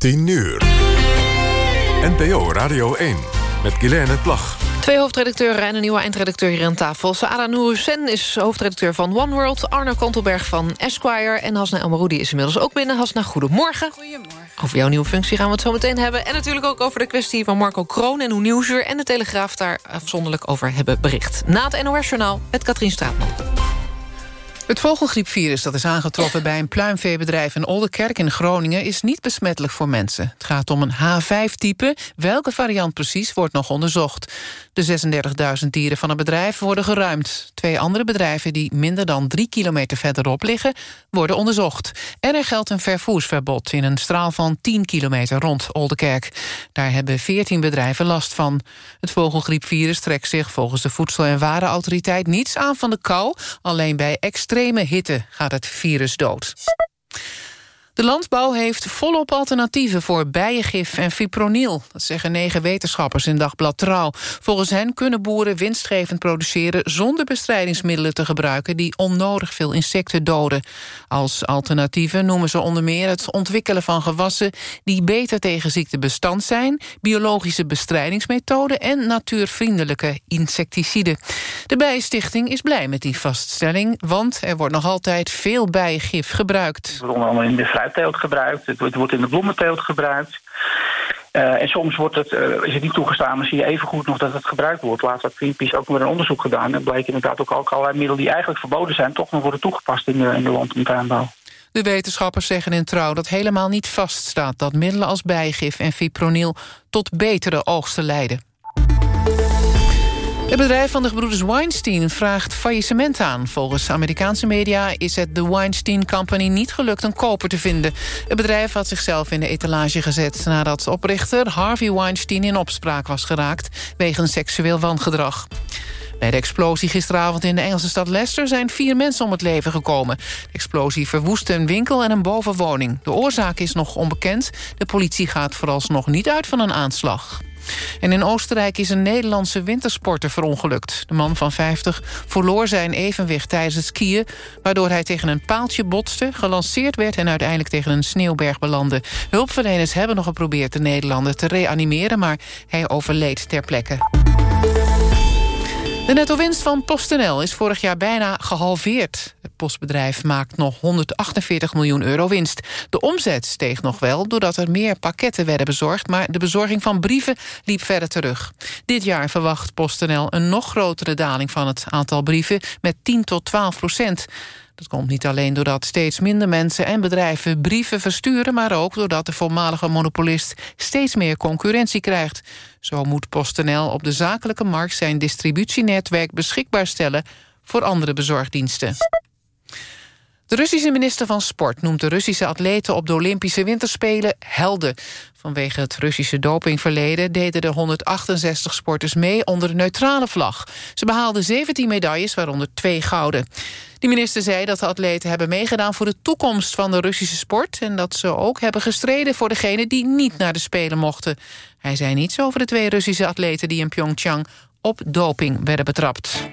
10 uur. NPO Radio 1 met Guilaine Plag. Twee hoofdredacteuren en een nieuwe eindredacteur hier aan tafel. Saada Nourhussen is hoofdredacteur van One World. Arno Kantelberg van Esquire. En Hasna Elmaroudi is inmiddels ook binnen. Hasna, goedemorgen. Goedemorgen. Over jouw nieuwe functie gaan we het zo meteen hebben. En natuurlijk ook over de kwestie van Marco Kroon... en hoe Nieuwsuur en de Telegraaf daar afzonderlijk over hebben bericht. Na het NOS-journaal met Katrien Straatman. Het vogelgriepvirus dat is aangetroffen bij een pluimveebedrijf in Olderkerk in Groningen is niet besmettelijk voor mensen. Het gaat om een H5-type. Welke variant precies wordt nog onderzocht. De 36.000 dieren van het bedrijf worden geruimd. Twee andere bedrijven die minder dan drie kilometer verderop liggen worden onderzocht. En er geldt een vervoersverbod in een straal van 10 kilometer rond Olderkerk. Daar hebben 14 bedrijven last van. Het vogelgriepvirus trekt zich volgens de Voedsel- en Warenautoriteit niets aan van de kou. Alleen bij extreme hitte gaat het virus dood. De landbouw heeft volop alternatieven voor bijengif en fipronil. Dat zeggen negen wetenschappers in Dagblad Trouw. Volgens hen kunnen boeren winstgevend produceren... zonder bestrijdingsmiddelen te gebruiken... die onnodig veel insecten doden. Als alternatieven noemen ze onder meer het ontwikkelen van gewassen... die beter tegen ziekte bestand zijn... biologische bestrijdingsmethoden... en natuurvriendelijke insecticiden. De Bijenstichting is blij met die vaststelling... want er wordt nog altijd veel bijengif gebruikt. In de fruitteelt gebruikt, het wordt- in de bloementeelt gebruikt. Eh, en soms wordt het, eh, is het niet toegestaan, maar zie je even goed nog dat het gebruikt wordt. Laatst had Greenpeace ook weer een onderzoek gedaan. En bleek inderdaad ook al allerlei middelen die eigenlijk verboden zijn... toch nog worden toegepast in de, in de land-. De wetenschappers zeggen in Trouw dat helemaal niet vaststaat... dat middelen als bijgif en fipronil tot betere oogsten leiden. Het bedrijf van de gebroeders Weinstein vraagt faillissement aan. Volgens Amerikaanse media is het de Weinstein Company niet gelukt een koper te vinden. Het bedrijf had zichzelf in de etalage gezet... nadat oprichter Harvey Weinstein in opspraak was geraakt... wegens seksueel wangedrag. Bij de explosie gisteravond in de Engelse stad Leicester... zijn vier mensen om het leven gekomen. De explosie verwoestte een winkel en een bovenwoning. De oorzaak is nog onbekend. De politie gaat vooralsnog niet uit van een aanslag. En in Oostenrijk is een Nederlandse wintersporter verongelukt. De man van 50 verloor zijn evenwicht tijdens het skiën... waardoor hij tegen een paaltje botste, gelanceerd werd... en uiteindelijk tegen een sneeuwberg belandde. Hulpverleners hebben nog geprobeerd de Nederlander te reanimeren... maar hij overleed ter plekke. De netto-winst van PostNL is vorig jaar bijna gehalveerd. Het postbedrijf maakt nog 148 miljoen euro winst. De omzet steeg nog wel doordat er meer pakketten werden bezorgd... maar de bezorging van brieven liep verder terug. Dit jaar verwacht PostNL een nog grotere daling van het aantal brieven... met 10 tot 12 procent. Dat komt niet alleen doordat steeds minder mensen en bedrijven brieven versturen... maar ook doordat de voormalige monopolist steeds meer concurrentie krijgt. Zo moet PostNL op de zakelijke markt zijn distributienetwerk beschikbaar stellen... voor andere bezorgdiensten. De Russische minister van Sport noemt de Russische atleten... op de Olympische Winterspelen helden. Vanwege het Russische dopingverleden deden de 168 sporters mee onder de neutrale vlag. Ze behaalden 17 medailles, waaronder twee gouden. De minister zei dat de atleten hebben meegedaan voor de toekomst van de Russische sport... en dat ze ook hebben gestreden voor degenen die niet naar de Spelen mochten. Hij zei niets over de twee Russische atleten die in Pyeongchang op doping werden betrapt.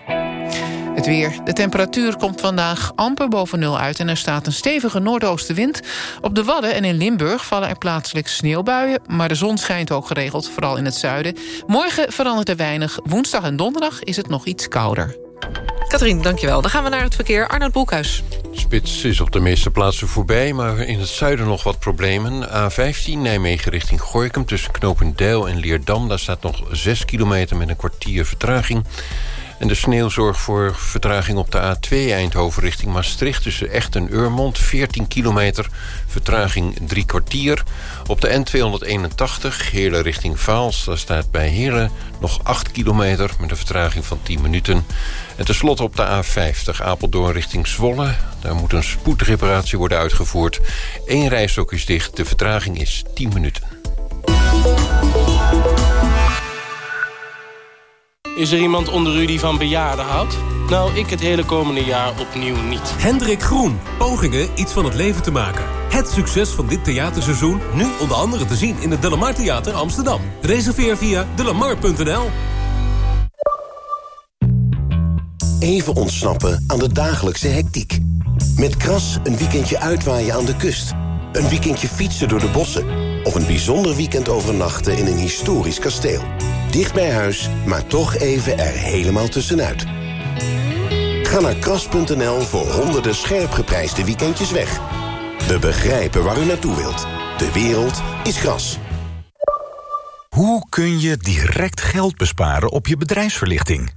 Het weer. De temperatuur komt vandaag amper boven nul uit... en er staat een stevige noordoostenwind. Op de Wadden en in Limburg vallen er plaatselijk sneeuwbuien... maar de zon schijnt ook geregeld, vooral in het zuiden. Morgen verandert er weinig. Woensdag en donderdag is het nog iets kouder. Katrien, dankjewel. Dan gaan we naar het verkeer. Arnold Boekhuis. Spits is op de meeste plaatsen voorbij, maar in het zuiden nog wat problemen. A15 Nijmegen richting Gorkum tussen Knopendijl en Leerdam. Daar staat nog 6 kilometer met een kwartier vertraging. En de sneeuw zorgt voor vertraging op de A2 Eindhoven richting Maastricht... tussen Echt en Urmond, 14 kilometer, vertraging drie kwartier. Op de N281 Heerlen richting Vaals, daar staat bij Heerlen nog 8 kilometer... met een vertraging van 10 minuten. En tenslotte op de A50 Apeldoorn richting Zwolle. Daar moet een spoedreparatie worden uitgevoerd. Eén rijstok is dicht, de vertraging is 10 minuten. Is er iemand onder u die van bejaarden houdt? Nou, ik het hele komende jaar opnieuw niet. Hendrik Groen. Pogingen iets van het leven te maken. Het succes van dit theaterseizoen nu onder andere te zien in het Delamar Theater Amsterdam. Reserveer via delamar.nl. Even ontsnappen aan de dagelijkse hectiek. Met Kras een weekendje uitwaaien aan de kust. Een weekendje fietsen door de bossen of een bijzonder weekend overnachten in een historisch kasteel. Dicht bij huis, maar toch even er helemaal tussenuit. Ga naar kras.nl voor honderden scherp geprijsde weekendjes weg. We begrijpen waar u naartoe wilt. De wereld is gras. Hoe kun je direct geld besparen op je bedrijfsverlichting?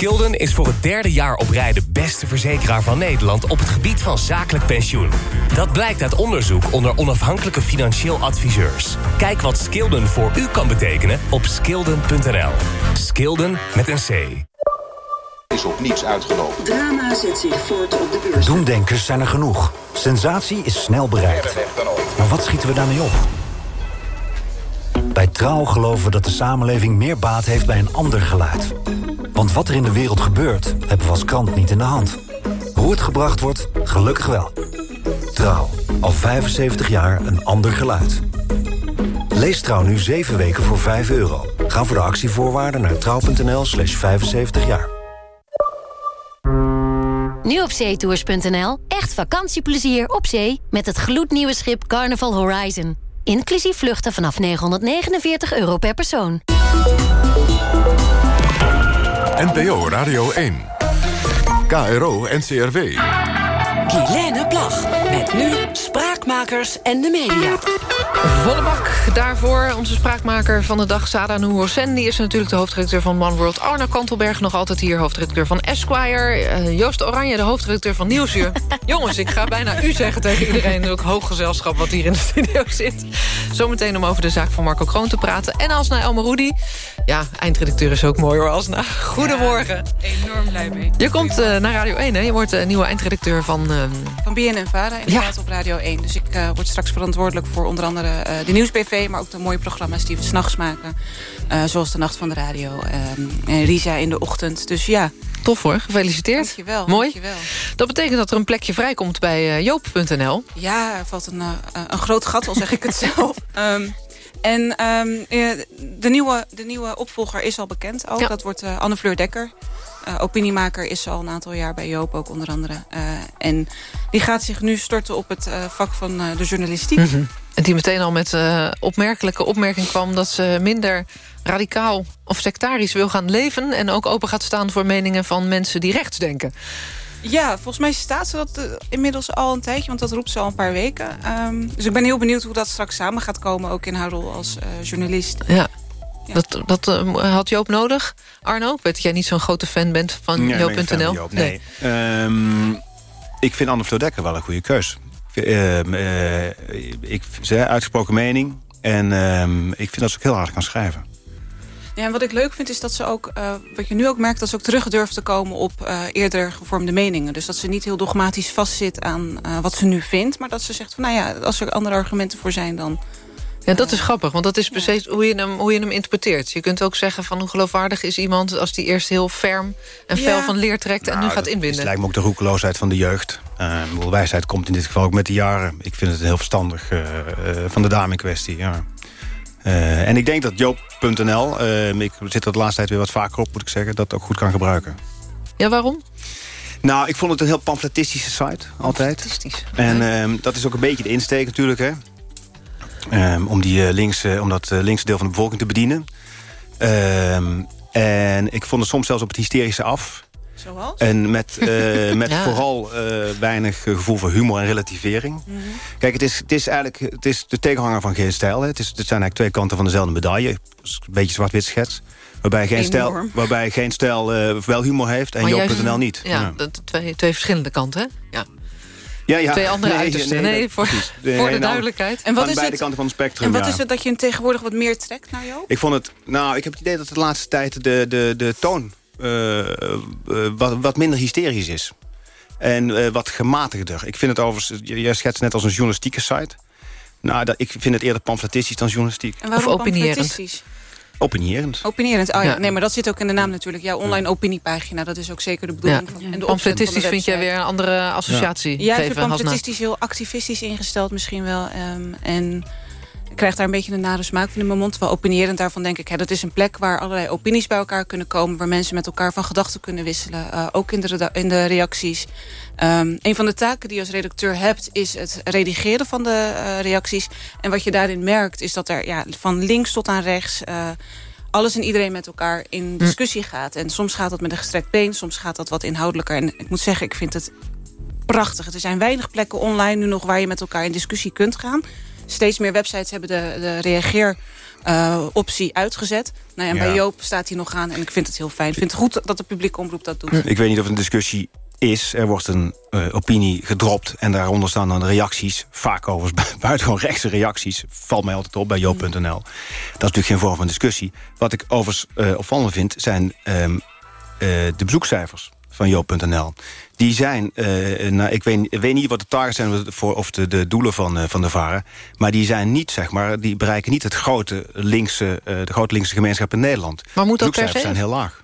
Skilden is voor het derde jaar op rij de beste verzekeraar van Nederland op het gebied van zakelijk pensioen. Dat blijkt uit onderzoek onder onafhankelijke financieel adviseurs. Kijk wat Skilden voor u kan betekenen op skilden.nl. Skilden met een C. Is op niets uitgelopen. Drama zet zich voort op de beurs. Doemdenkers zijn er genoeg. Sensatie is snel bereikt. Maar wat schieten we daarmee op? Bij Trouw geloven we dat de samenleving meer baat heeft bij een ander geluid. Want wat er in de wereld gebeurt, hebben we als krant niet in de hand. Hoe het gebracht wordt, gelukkig wel. Trouw, al 75 jaar een ander geluid. Lees Trouw nu 7 weken voor 5 euro. Ga voor de actievoorwaarden naar trouw.nl slash 75 jaar. Nu op zeetours.nl. Echt vakantieplezier op zee met het gloednieuwe schip Carnival Horizon. Inclusief vluchten vanaf 949 euro per persoon. NPO Radio 1. KRO NCRW. Guilaine Plag. Met nu Spraakmakers en de Media. Volle bak daarvoor. Onze spraakmaker van de dag, Sada Hossein... die is natuurlijk de hoofdredacteur van One World. Arno Kantelberg nog altijd hier, hoofdredacteur van Esquire. Uh, Joost Oranje, de hoofdredacteur van Nieuwsuur. Jongens, ik ga bijna u zeggen tegen iedereen... ook hoog gezelschap wat hier in de studio zit. Zometeen om over de zaak van Marco Kroon te praten. En Asna Elmeroudi. Ja, eindredacteur is ook mooi hoor, Asna. Goedemorgen. Ja, enorm blij mee. Je komt uh, naar Radio 1, hè? Je wordt uh, nieuwe eindredacteur van... Uh... Van BNN Vara, inderdaad ja. op Radio 1. Dus ik word straks verantwoordelijk voor onder andere de Nieuwsbv... maar ook de mooie programma's die we s'nachts maken. zoals De Nacht van de Radio en Risa in de ochtend. Dus ja... Tof hoor, gefeliciteerd. Dankjewel. Mooi. Dankjewel. Dat betekent dat er een plekje vrijkomt bij joop.nl. Ja, er valt een, een groot gat, al zeg ik het zelf. Um, en um, de, nieuwe, de nieuwe opvolger is al bekend ook. Ja. Dat wordt uh, Anne-Fleur Dekker. Uh, opiniemaker is al een aantal jaar bij Joop ook onder andere. Uh, en die gaat zich nu storten op het vak van de journalistiek. Mm -hmm. En die meteen al met opmerkelijke opmerking kwam... dat ze minder radicaal of sectarisch wil gaan leven... en ook open gaat staan voor meningen van mensen die rechts denken. Ja, volgens mij staat ze dat inmiddels al een tijdje, want dat roept ze al een paar weken. Um, dus ik ben heel benieuwd hoe dat straks samen gaat komen, ook in haar rol als journalist. Ja. Ja. Dat, dat uh, had Joop nodig, Arno? Ik weet dat jij niet zo'n grote fan bent van nee, Joop.nl. Joop, nee. nee. Um, ik vind Anne Vlodekker wel een goede keus. ik, ze uitgesproken mening en um, ik vind dat ze ook heel hard kan schrijven. Ja, en wat ik leuk vind is dat ze ook, uh, wat je nu ook merkt... dat ze ook terug durft te komen op uh, eerder gevormde meningen. Dus dat ze niet heel dogmatisch vastzit aan uh, wat ze nu vindt... maar dat ze zegt van, nou ja, als er andere argumenten voor zijn... dan ja, dat is grappig, want dat is precies hoe, je hem, hoe je hem interpreteert. Je kunt ook zeggen van hoe geloofwaardig is iemand... als die eerst heel ferm en fel ja. van leer trekt en nou, nu gaat inbinden. Het lijkt me ook de roekeloosheid van de jeugd. Uh, wijsheid komt in dit geval ook met de jaren. Ik vind het heel verstandig uh, uh, van de dame in kwestie, ja. Uh, en ik denk dat Joop.nl, uh, ik zit er de laatste tijd weer wat vaker op, moet ik zeggen, dat ook goed kan gebruiken. Ja, waarom? Nou, ik vond het een heel pamfletistische site, altijd. Pamfletistisch. En uh, dat is ook een beetje de insteek natuurlijk, hè. Um, om, die, links, om dat linkse deel van de bevolking te bedienen. Um, en ik vond het soms zelfs op het hysterische af. Zoals? En met, uh, met ja. vooral uh, weinig gevoel voor humor en relativering. Mm -hmm. Kijk, het is, het is eigenlijk het is de tegenhanger van geen stijl. Hè. Het, is, het zijn eigenlijk twee kanten van dezelfde medaille. Een beetje zwart-wit schets. Waarbij geen, stijl, waarbij geen stijl uh, wel humor heeft en Joop.nl niet. Ja, ja. Dat, twee, twee verschillende kanten, hè? Ja. Ja, ja. Twee andere nee, uitersten. Nee, nee, voor, nee, voor de duidelijkheid. En wat is beide het, kanten van het spectrum. En wat ja. is het dat je hem tegenwoordig wat meer trekt naar jou? Ik vond het, nou, ik heb het idee dat de laatste tijd de, de, de toon uh, uh, wat, wat minder hysterisch is. En uh, wat gematigder. Ik vind het overigens, jij schetst net als een journalistieke site. Nou, dat, ik vind het eerder pamfletistisch dan journalistiek. En waarom of opinierend. Opinierend. Opinierend, oh ja. Ja. Nee, maar dat zit ook in de naam natuurlijk. Jouw online opiniepagina, dat is ook zeker de bedoeling. Ja. Van, en de Pamfletistisch opzet van de vind jij weer een andere associatie Jij geven, vindt Hasna. pamfletistisch heel activistisch ingesteld misschien wel. ehm, en krijg daar een beetje een nare smaak van in mijn mond. Wel opinierend daarvan denk ik, hè, dat is een plek waar allerlei opinies bij elkaar kunnen komen. Waar mensen met elkaar van gedachten kunnen wisselen. eh, ook in de, in de reacties. Ehm, een van de taken die je als redacteur hebt is het redigeren van de eh, reacties. En wat je daarin merkt is dat er ja, van links tot aan rechts... eh, alles en iedereen met elkaar in discussie gaat. En soms gaat dat met een gestrekt been, soms gaat dat wat inhoudelijker. En ik moet zeggen, ik vind het prachtig. Er zijn weinig plekken online nu nog waar je met elkaar in discussie kunt gaan. Steeds meer websites hebben de, de reageer-optie uitgezet. Nou ja, en bij. Joop staat hij nog aan en ik vind het heel fijn. Ik vind het goed dat de publieke omroep dat doet. Ik weet niet of een discussie is. Er wordt een eh, opinie gedropt en daaronder staan dan reacties. Vaak overigens bu- buitengewoon rechtse reacties. Valt mij altijd op bij joop.nl. Dat is natuurlijk geen vorm van discussie. Wat ik overigens eh, opvallend vind zijn ehm, eh, de bezoekcijfers van joop.nl. Die zijn, eh, nou, ik weet, weet niet wat de targets zijn voor, of de, de doelen van, eh, van de VARA. Maar die zijn niet, zeg maar, die bereiken niet het grote linkse, eh, de grote linkse gemeenschap in Nederland. Maar moet dat per se? zijn heel laag.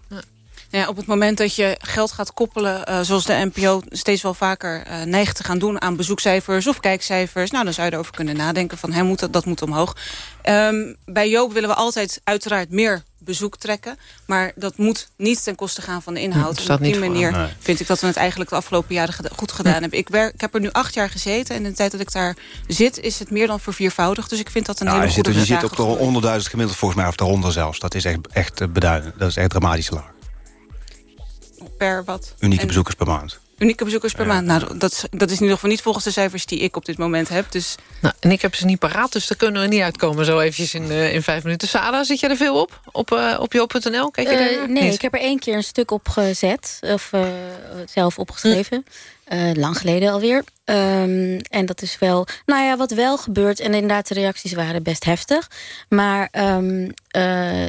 Ja, op het moment dat je geld gaat koppelen... eh, zoals de NPO steeds wel vaker eh, neigt te gaan doen... aan bezoekcijfers of kijkcijfers... nou, dan zou je erover kunnen nadenken van... Hè, moet dat, dat moet omhoog. Ehm, bij Joop willen we altijd uiteraard meer bezoek trekken. Maar dat moet niet ten koste gaan van de inhoud. en op die voor, manier nee. vind ik dat we het eigenlijk de afgelopen jaren goed gedaan hebben. Ik, werk, ik heb er nu acht jaar gezeten... en in de tijd dat ik daar zit is het meer dan verviervoudigd. Dus ik vind dat een Ja, hele je zit, goede je zit op de honderdduizend gemiddeld volgens mij, of daaronder zelfs. Dat is echt, echt eh, beduidend. Dat is echt dramatisch laag. Per wat. Unieke En- bezoekers per maand. Unieke bezoekers per maand. Nou, dat, is- dat is in ieder geval niet volgens de cijfers die ik op dit moment heb. Dus Nou, en ik heb ze niet paraat, dus daar kunnen we niet uitkomen zo eventjes in, eh, in vijf minuten. Sada, zit jij er veel op? Op, eh op joop.nl? Kijk je daar? nee, Niet? ik heb er één keer een stuk op gezet. Of eh, zelf opgeschreven. Eh, lang geleden alweer. Ehm, en dat is wel... Nou ja, wat wel gebeurt... En inderdaad, de reacties waren best heftig. Maar... ehm, eh,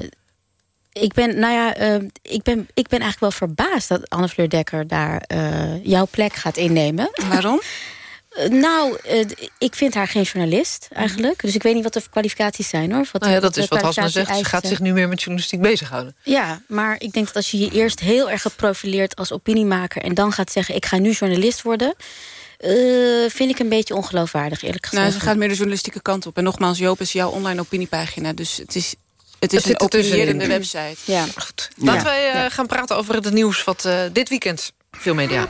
ik ben, nou ja, eh, ik, ben, ik ben eigenlijk wel verbaasd dat Anne Fleur Dekker daar eh, jouw plek gaat innemen. Waarom? Eh, nou, ik vind haar geen journalist eigenlijk. Dus ik weet niet wat de kwalificaties zijn hoor. Of Wat Nou ja, dat de is wat Hasna zegt. Ze gaat zich nu meer met journalistiek bezighouden. ja, maar ik denk dat als je je eerst heel erg geprofileerd als opiniemaker... en dan gaat zeggen, ik ga nu journalist worden... eh, vind ik een beetje ongeloofwaardig, eerlijk gezegd. Nou, ze gaat meer de journalistieke kant op. En nogmaals, Joop is jouw online opiniepagina. Dus het is, het is Het een opinierende website. Ja. Goed. Laten wij eh, gaan praten over het nieuws wat eh, dit weekend veel media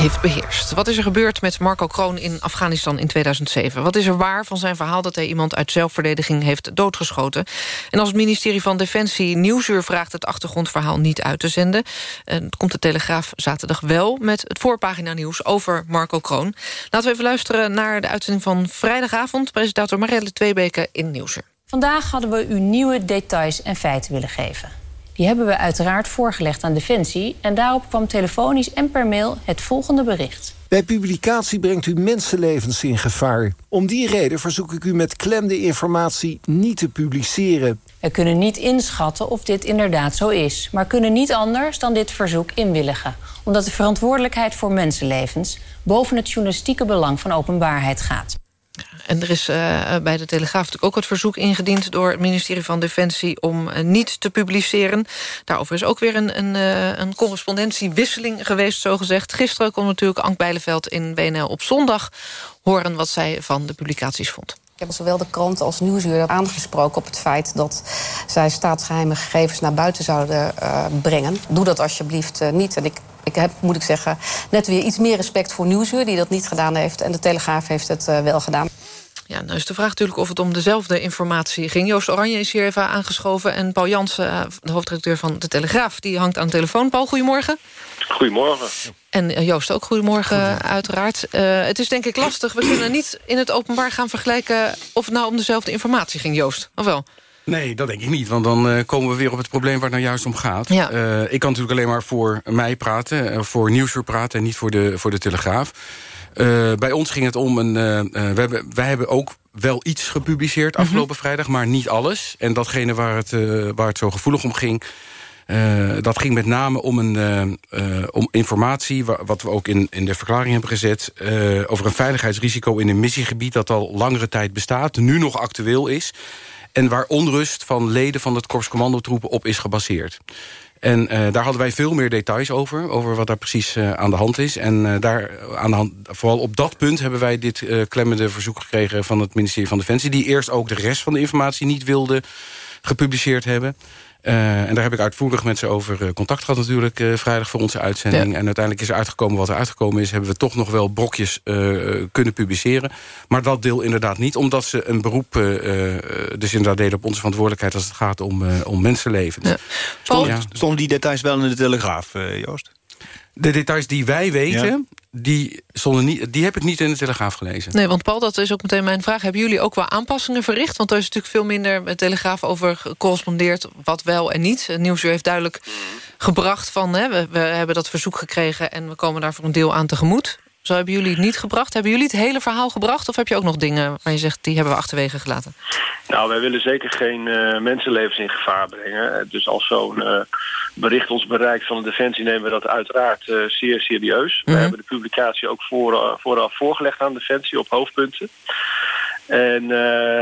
heeft beheerst. Wat is er gebeurd met Marco Kroon in Afghanistan in 2007? Wat is er waar van zijn verhaal dat hij iemand uit zelfverdediging heeft doodgeschoten? En als het ministerie van Defensie Nieuwsuur vraagt het achtergrondverhaal niet uit te zenden... en komt de Telegraaf zaterdag wel met het voorpagina nieuws over Marco Kroon. Laten we even luisteren naar de uitzending van vrijdagavond... presentator Marielle Tweebeke in Nieuwsuur. Vandaag hadden we u nieuwe details en feiten willen geven. Die hebben we uiteraard voorgelegd aan Defensie... en daarop kwam telefonisch en per mail het volgende bericht. Bij publicatie brengt u mensenlevens in gevaar. Om die reden verzoek ik u met klem de informatie niet te publiceren. We kunnen niet inschatten of dit inderdaad zo is... maar kunnen niet anders dan dit verzoek inwilligen... omdat de verantwoordelijkheid voor mensenlevens... boven het journalistieke belang van openbaarheid gaat. En er is eh, bij de Telegraaf natuurlijk ook het verzoek ingediend... door het ministerie van Defensie om eh, niet te publiceren. Daarover is ook weer een, een, eh, een correspondentiewisseling geweest, zogezegd. Gisteren kon natuurlijk Ank Bijleveld in WNL op zondag... horen wat zij van de publicaties vond. Ik heb zowel de krant als Nieuwsuur aangesproken op het feit dat zij staatsgeheime gegevens naar buiten zouden brengen. Doe dat alsjeblieft niet. En ik, ik heb, moet ik zeggen, net weer iets meer respect voor Nieuwsuur, die dat niet gedaan heeft. En de Telegraaf heeft het eh, wel gedaan. Ja, nou is de vraag natuurlijk of het om dezelfde informatie ging. Joost Oranje is hier even aangeschoven. En Paul Jansen, eh, de hoofdredacteur van De Telegraaf... die hangt aan de telefoon. Paul, goedemorgen. Goedemorgen. En eh, Joost ook, goedemorgen uiteraard. Eh, het is denk ik lastig. We kunnen niet in het openbaar gaan vergelijken... of het nou om dezelfde informatie ging, Joost. Of wel? Nee, dat denk ik niet. Want dan eh, komen we weer op het probleem waar het nou juist om gaat. Ja. Eh, ik kan natuurlijk alleen maar voor mij praten. eh, voor Nieuwsuur praten en niet voor de, voor de Telegraaf. Bij ons ging het om een... we hebben, wij hebben ook wel iets gepubliceerd afgelopen vrijdag, maar niet alles. En datgene waar het, waar het zo gevoelig om ging... dat ging met name om, een, om informatie, wa- wat we ook in, in de verklaring hebben gezet... over een veiligheidsrisico in een missiegebied dat al langere tijd bestaat, nu nog actueel is... En waar onrust van leden van het Korps Commandotroepen op is gebaseerd. En uh, daar hadden wij veel meer details over. Over wat daar precies uh, aan de hand is. En uh, daar, aan de hand, vooral op dat punt hebben wij dit klemmende verzoek gekregen... van het ministerie van Defensie. Die eerst ook de rest van de informatie niet wilde gepubliceerd hebben. Uh, en daar heb ik uitvoerig met ze over uh, contact gehad natuurlijk... Uh, vrijdag voor onze uitzending. Ja. En uiteindelijk is er uitgekomen wat er uitgekomen is. Hebben we toch nog wel brokjes kunnen publiceren. Maar dat deel inderdaad niet. Omdat ze een beroep dus inderdaad deden op onze verantwoordelijkheid... als het gaat om, om mensenlevens. Ja. Stond, ja. Stonden die details wel in de Telegraaf, Joost? De details die wij weten, ja. die, stonden niet, die heb ik niet in de Telegraaf gelezen. Nee, want Paul, dat is ook meteen mijn vraag. Hebben jullie ook wel aanpassingen verricht? Want er is natuurlijk veel minder met Telegraaf over gecorrespondeerd... wat wel en niet. Het Nieuwsuur heeft duidelijk gebracht van... Hè, we, we hebben dat verzoek gekregen en we komen daar voor een deel aan tegemoet. Zo hebben jullie het niet gebracht. Hebben jullie het hele verhaal gebracht? Of heb je ook nog dingen waar je zegt, die hebben we achterwege gelaten? Nou, wij willen zeker geen uh, mensenlevens in gevaar brengen. Dus als zo'n uh, bericht ons bereikt van de Defensie... nemen we dat uiteraard uh, zeer serieus. Mm -hmm. We hebben de publicatie ook voor, vooraf voorgelegd aan Defensie op hoofdpunten. En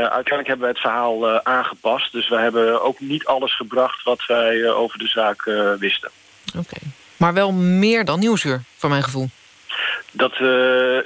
uiteindelijk hebben we het verhaal aangepast. Dus we hebben ook niet alles gebracht wat wij over de zaak wisten. Oké. Okay. Maar wel meer dan Nieuwsuur, voor mijn gevoel. Dat, uh,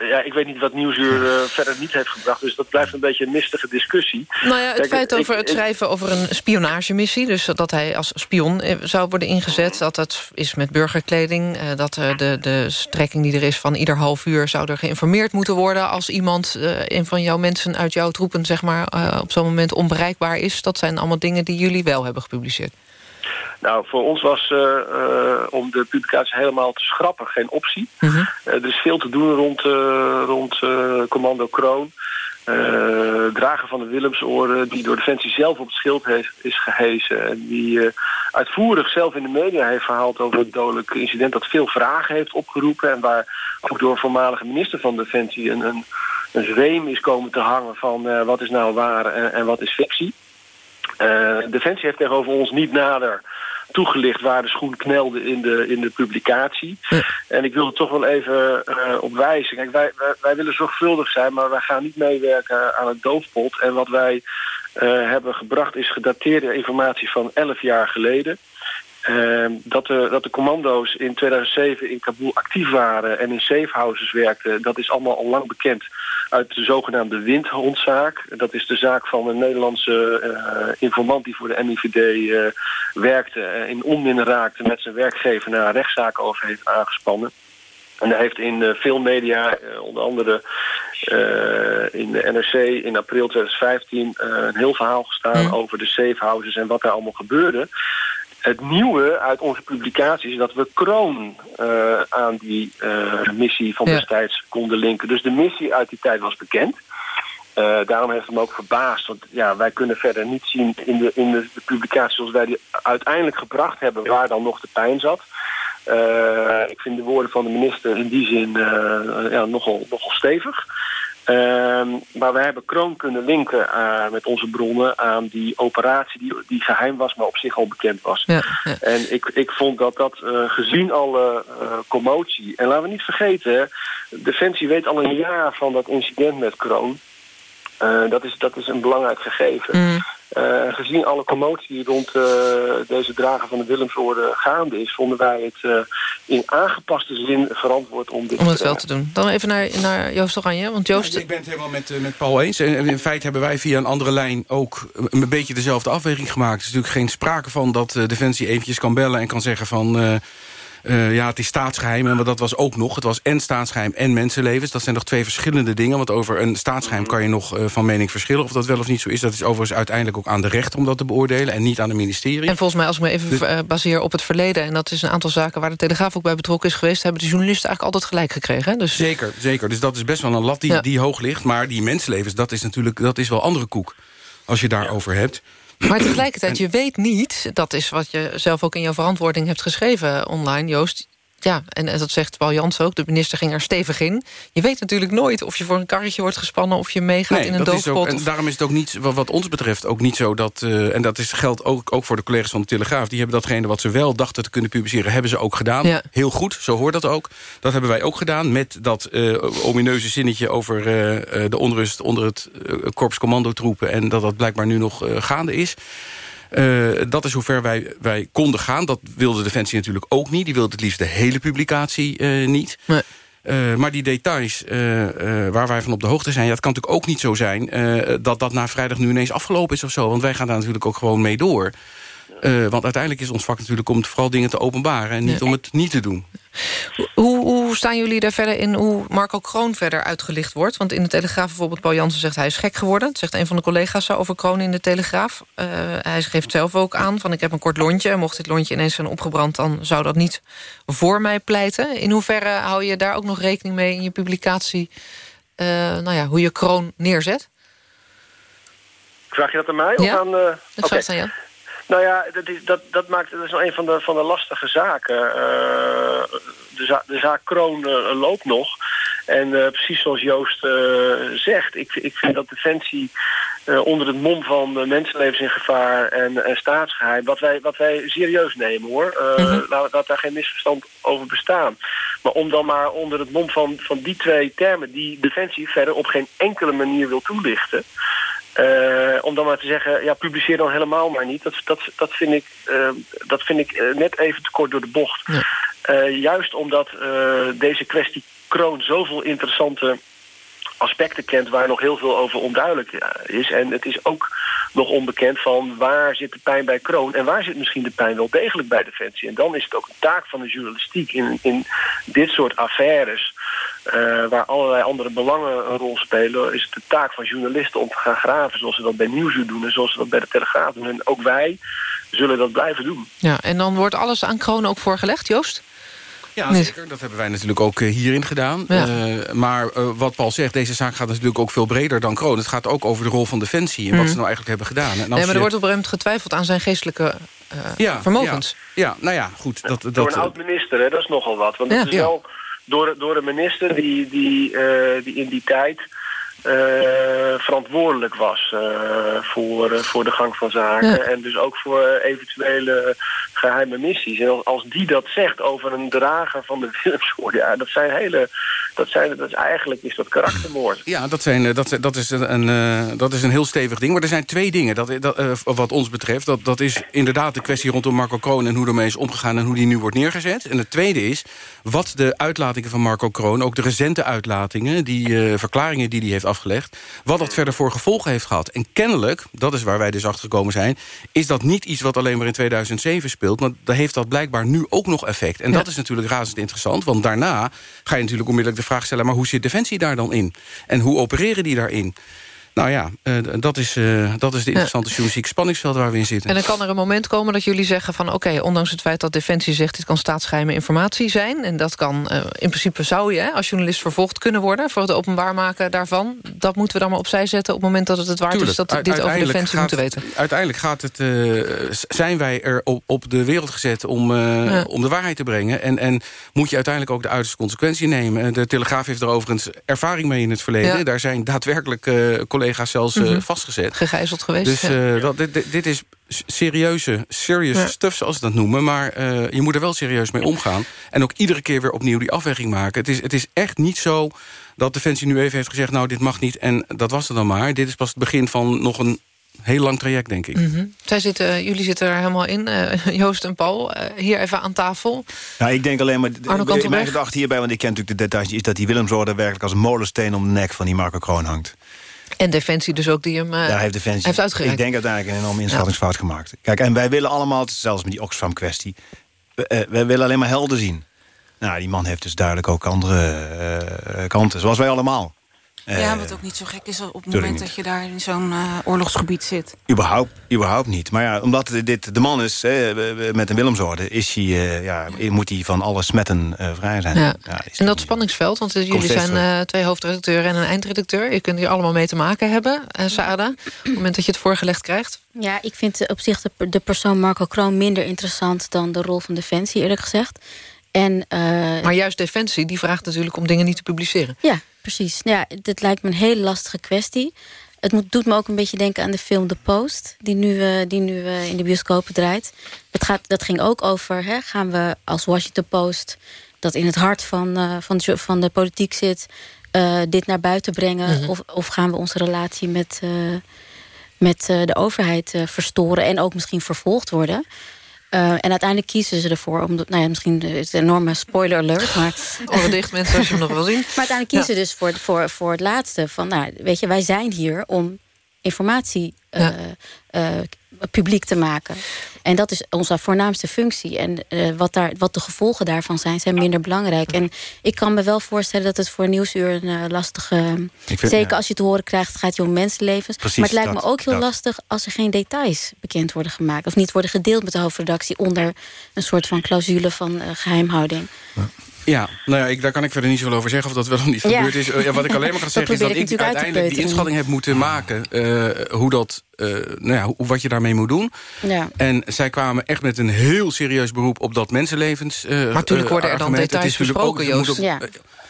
ja, ik weet niet wat Nieuwsuur uh, verder niet heeft gebracht. Dus dat blijft een beetje een mistige discussie. Nou ja, het Kijk, feit over ik, het schrijven over een spionagemissie... dus dat hij als spion zou worden ingezet... dat dat is met burgerkleding... Uh, dat de, de strekking die er is van ieder half uur... zou er geïnformeerd moeten worden... als iemand, een van jouw mensen uit jouw troepen... zeg maar, op zo'n moment onbereikbaar is. Dat zijn allemaal dingen die jullie wel hebben gepubliceerd. Nou, voor ons was uh, uh, om de publicatie helemaal te schrappen geen optie. Mm -hmm. uh, er is veel te doen rond, rond commando Kroon. drager van de Willemsoren, die door Defensie zelf op het schild heeft, is gehezen. En die uitvoerig zelf in de media heeft verhaald over het dodelijke incident... dat veel vragen heeft opgeroepen. En waar ook door voormalige minister van Defensie een, een, een zweem is komen te hangen... van wat is nou waar en, en wat is fictie. Defensie heeft tegenover ons niet nader toegelicht waar de schoen knelde in de, in de publicatie. Ja. En ik wil er toch wel even uh, op wijzen. Kijk, wij, wij, wij, willen zorgvuldig zijn, maar wij gaan niet meewerken aan het doofpot. En wat wij uh, hebben gebracht is gedateerde informatie van 11 jaar geleden. Uh, dat, de, dat de commando's in 2007 in Kabul actief waren en in safehouses werkten... dat is allemaal al lang bekend uit de zogenaamde windhondzaak. Dat is de zaak van een Nederlandse uh, informant die voor de MIVD uh, werkte... en in onmin raakte met zijn werkgever naar een rechtszaak over heeft aangespannen. En hij heeft in veel media, onder andere uh, in de NRC in april 2015... een heel verhaal gestaan mm. over de safehouses en wat daar allemaal gebeurde het nieuwe uit onze publicatie is dat we Kroon uh, aan die uh, missie van destijds ja. konden linken. Dus de missie uit die tijd was bekend. Uh, daarom heeft het me ook verbaasd. Want ja, wij kunnen verder niet zien in de, in de, de publicatie zoals wij die uiteindelijk gebracht hebben... waar dan nog de pijn zat. ik vind de woorden van de minister in die zin ja, nogal, nogal stevig. Uh, maar we hebben Kroon kunnen linken uh, met onze bronnen aan die operatie die, die geheim was, maar op zich al bekend was. Ja, ja. En ik, ik vond dat dat uh, gezien alle uh, commotie, en laten we niet vergeten, Defensie weet al een jaar van dat incident met Kroon. dat, is, dat is een belangrijk gegeven. Mm. Uh, gezien alle commotie rond uh, deze drager van de Willemsorde gaande is... vonden wij het uh, in aangepaste zin verantwoord om dit om het wel te doen. Dan even naar, naar Joost Oranje. Want Joost... Ja, ik ben het helemaal met, met Paul eens. En in feite hebben wij via een andere lijn ook een beetje dezelfde afweging gemaakt. Er is natuurlijk geen sprake van dat Defensie eventjes kan bellen en kan zeggen van... Uh, ja, het is staatsgeheim, en dat was ook nog. Het was en staatsgeheim en mensenlevens. Dat zijn nog twee verschillende dingen. Want over een staatsgeheim kan je nog uh, van mening verschillen. Of dat wel of niet zo is. Dat is overigens uiteindelijk ook aan de rechter om dat te beoordelen. En niet aan de ministerie. En volgens mij, als ik me even dus, uh, baseer op het verleden... en dat is een aantal zaken waar de Telegraaf ook bij betrokken is geweest... hebben de journalisten eigenlijk altijd gelijk gekregen. Hè? Dus... Zeker, zeker. Dus dat is best wel een lat die, ja. die hoog ligt. Maar die mensenlevens, dat is natuurlijk dat is wel andere koek. Als je daarover hebt. Maar tegelijkertijd, je weet niet... dat is wat je zelf ook in jouw verantwoording hebt geschreven online, Joost Ja, en, en dat zegt Paul Jans ook. De minister ging er stevig in. Je weet natuurlijk nooit of je voor een karretje wordt gespannen... of je meegaat in een dat is ook, doofpot. En of- daarom is het ook niet, wat, ons betreft, ook niet zo dat... eh, en dat is, geldt ook, ook voor de collega's van de Telegraaf... die hebben datgene wat ze wel dachten te kunnen publiceren... hebben ze ook gedaan. Ja. Heel goed, zo hoort dat ook. Dat hebben wij ook gedaan met dat eh, omineuze zinnetje... over eh, de onrust onder het korps commandotroepen... en dat dat blijkbaar nu nog gaande is. Eh, dat is hoe ver wij, wij konden gaan. Dat wilde Defensie natuurlijk ook niet. Die wilde het liefst de hele publicatie eh, niet. Eh, maar die details waar wij van op de hoogte zijn... ja, het kan natuurlijk ook niet zo zijn dat dat na vrijdag nu ineens afgelopen is of zo. Want wij gaan daar natuurlijk ook gewoon mee door. Eh, want uiteindelijk is ons vak natuurlijk om vooral dingen te openbaren... en niet Ja. om het niet te doen. Hoe, hoe staan jullie daar verder in hoe Marco Kroon verder uitgelicht wordt? Want in de Telegraaf bijvoorbeeld, Paul Jansen zegt hij is gek geworden. Dat zegt een van de collega's zo over Kroon in de Telegraaf. Eh, hij geeft zelf ook aan van ik heb een kort lontje. En mocht dit lontje ineens zijn opgebrand... dan zou dat niet voor mij pleiten. In hoeverre hou je daar ook nog rekening mee in je publicatie... eh, nou ja, hoe je Kroon neerzet? Vraag je dat aan mij? Of Ja, aan, eh, Dat aan jou. Nou ja, dat, is, dat, dat, maakt, dat is een van de, van de lastige zaken. Eh, de, za- de zaak Kroon eh, loopt nog. En eh, precies zoals Joost zegt, ik, ik vind dat Defensie onder het mom van mensenlevens in gevaar en, en staatsgeheim, wat wij, wat wij serieus nemen hoor. Laat, laat daar geen misverstand over bestaan. Maar om dan maar onder het mom van, van die twee termen, die Defensie verder op geen enkele manier wil toelichten. Eh, om dan maar te zeggen, ja, publiceer dan helemaal maar niet. Dat, dat, dat vind ik, eh, dat vind ik eh, net even te kort door de bocht. Juist omdat deze kwestie kroon zoveel interessante aspecten kent... waar nog heel veel over onduidelijk is. En het is ook nog onbekend van waar zit de pijn bij kroon... en waar zit misschien de pijn wel degelijk bij Defensie. En dan is het ook een taak van de journalistiek in, in dit soort affaires... eh, waar allerlei andere belangen een rol spelen... is het de taak van journalisten om te gaan graven... zoals ze dat bij Nieuwsuur doen en zoals ze dat bij de Telegraaf doen. En ook wij zullen dat blijven doen. Ja, en dan wordt alles aan Kroon ook voorgelegd, Joost? Ja, Nee. zeker. Dat hebben wij natuurlijk ook eh, hierin gedaan. Ja. Eh, maar eh, wat Paul zegt, deze zaak gaat natuurlijk ook veel breder dan Kroon. Het gaat ook over de rol van Defensie en wat Mhm. ze nou eigenlijk hebben gedaan. En als Nee, maar je- er wordt op een gegeven moment getwijfeld aan zijn geestelijke eh, ja, vermogens. Ja, ja, nou ja, goed. Dat, dat, door een oud-minister, hè, dat is nogal wat. Want Ja. het is Ja. wel door, door een minister die, die, eh, die in die tijd eh, verantwoordelijk was eh, voor, eh, voor de gang van zaken. Ja. En dus ook voor eventuele geheime missies. En als, als die dat zegt over een drager van de Willemsorde, ja, dat zijn hele. Dat, zijn, dat is eigenlijk is dat karaktermoord. Ja, dat, zijn, dat, dat, is een, eh, dat is een heel stevig ding. Maar er zijn twee dingen dat, dat, eh, wat ons betreft. Dat, dat is inderdaad de kwestie rondom Marco Kroon... en hoe ermee is omgegaan en hoe die nu wordt neergezet. En het tweede is wat de uitlatingen van Marco Kroon... ook de recente uitlatingen, die eh, verklaringen die hij heeft afgelegd... wat dat verder voor gevolgen heeft gehad. En kennelijk, dat is waar wij dus achter gekomen zijn... is dat niet iets wat alleen maar in 2007 speelt... maar dan heeft dat blijkbaar nu ook nog effect. En dat is natuurlijk razend interessant, want daarna... ga je natuurlijk onmiddellijk de vraag stellen... maar hoe zit Defensie daar dan in? En hoe opereren die daarin? Nou ja, eh, dat, is, eh, dat is de interessante journalistieke spanningsveld waar we in zitten. En dan kan er een moment komen dat jullie zeggen van... oké, ondanks het feit dat Defensie zegt... dit kan staatsgeheime informatie zijn... en dat kan, eh, in principe zou je hè, als journalist vervolgd kunnen worden... voor het openbaar maken daarvan. Dat moeten we dan maar opzij zetten op het moment dat het het waard is... Dat dit over Defensie gaat- moeten weten. Uiteindelijk gaat het, zijn wij er op, op de wereld gezet om, Ja. om de waarheid te brengen. En, en moet je uiteindelijk ook de uiterste consequentie nemen. De Telegraaf heeft er overigens ervaring mee in het verleden. Ja. Daar zijn daadwerkelijk eh, collega's zelfs eh, Mhm. vastgezet. Gegijzeld geweest. Dus ja. eh, dat, dit, dit- is serieuze, serious Ja. stuff zoals ze dat noemen. Maar eh, je moet er wel serieus mee omgaan. En ook iedere keer weer opnieuw die afweging maken. Het is, het is echt niet zo dat Defensie nu even heeft gezegd... nou, dit mag niet en dat was het dan maar. Dit is pas het begin van nog een heel lang traject, denk ik. Mhm. Zij zitten, jullie zitten er helemaal in, eh, Joost en Paul. hier even aan tafel. Nou, ik denk alleen maar... Mijn gedachte hierbij, want ik ken natuurlijk de details... is dat die Willemsorde werkelijk als een molensteen om de nek van die Marco Kroon hangt. En Defensie dus ook die hem eh, heeft Defensie, heeft uitgereikt. ik denk uiteindelijk een enorme inschattingsfout gemaakt. Kijk, en wij willen allemaal, zelfs met die Oxfam-kwestie... we- eh, wij willen alleen maar helden zien. Nou, die man heeft dus duidelijk ook andere eh, kanten, zoals wij allemaal. Eh, ja, wat ook niet zo gek is op het moment niet. dat je daar in zo'n eh, oorlogsgebied zit. Überhaupt, überhaupt niet. Maar ja, omdat dit de man is hè, met een Willemsorde... Is hij, eh, ja, moet hij van alle smetten eh, vrij zijn. Ja. Ja, En dat spanningsveld, want jullie zijn eh, twee hoofdredacteuren en een eindredacteur. Je kunt hier allemaal mee te maken hebben, eh Saada. Op het moment dat je het voorgelegd krijgt. Ja, ik vind op zich de, de persoon Marco Kroon minder interessant... dan de rol van Defensie, eerlijk gezegd. En, uh, maar juist Defensie die vraagt natuurlijk om dingen niet te publiceren. Ja, precies. Ja, dit lijkt me een hele lastige kwestie. Het moet, doet me ook een beetje denken aan de film The Post... die nu, uh, die nu uh, in de bioscopen draait. Dat, gaat, dat ging ook over, hè, gaan we als Washington Post... dat in het hart van, van, van de politiek zit... dit naar buiten brengen? -hmm. of, of gaan we onze relatie met met de overheid verstoren... en ook misschien vervolgd worden. Uh, en uiteindelijk kiezen ze ervoor om... Nou ja, misschien is een enorme spoiler alert, maar... Oren dicht, mensen, als je hem nog wil zien. Maar uiteindelijk kiezen ze ja. dus voor, voor, voor het laatste. Van, nou, weet je, wij zijn hier om informatie ja. uh, uh, publiek te maken. En dat is onze voornaamste functie. En uh, wat, daar, wat de gevolgen daarvan zijn, zijn minder belangrijk. En ik kan me wel voorstellen dat het voor Nieuwsuur een lastige... Vind, zeker ja. als je te horen krijgt, het gaat je om mensenlevens. Precies, maar het lijkt dat, me ook heel dat. lastig als er geen details bekend worden gemaakt. Of niet worden gedeeld met de hoofdredactie onder een soort van clausule van geheimhouding. Ja. Ja, nou ja, ik, daar kan ik verder niet zoveel over zeggen of dat wel of niet Ja. gebeurd is. Uh, ja, wat ik alleen maar ga zeggen is dat ik uiteindelijk die inschatting heb moeten maken... uh, hoe dat, uh, nou ja, hoe, wat je daarmee moet doen. Ja. En zij kwamen echt met een heel serieus beroep op dat mensenlevens uh, Maar natuurlijk worden er dan details besproken, Joost. ook- Ja,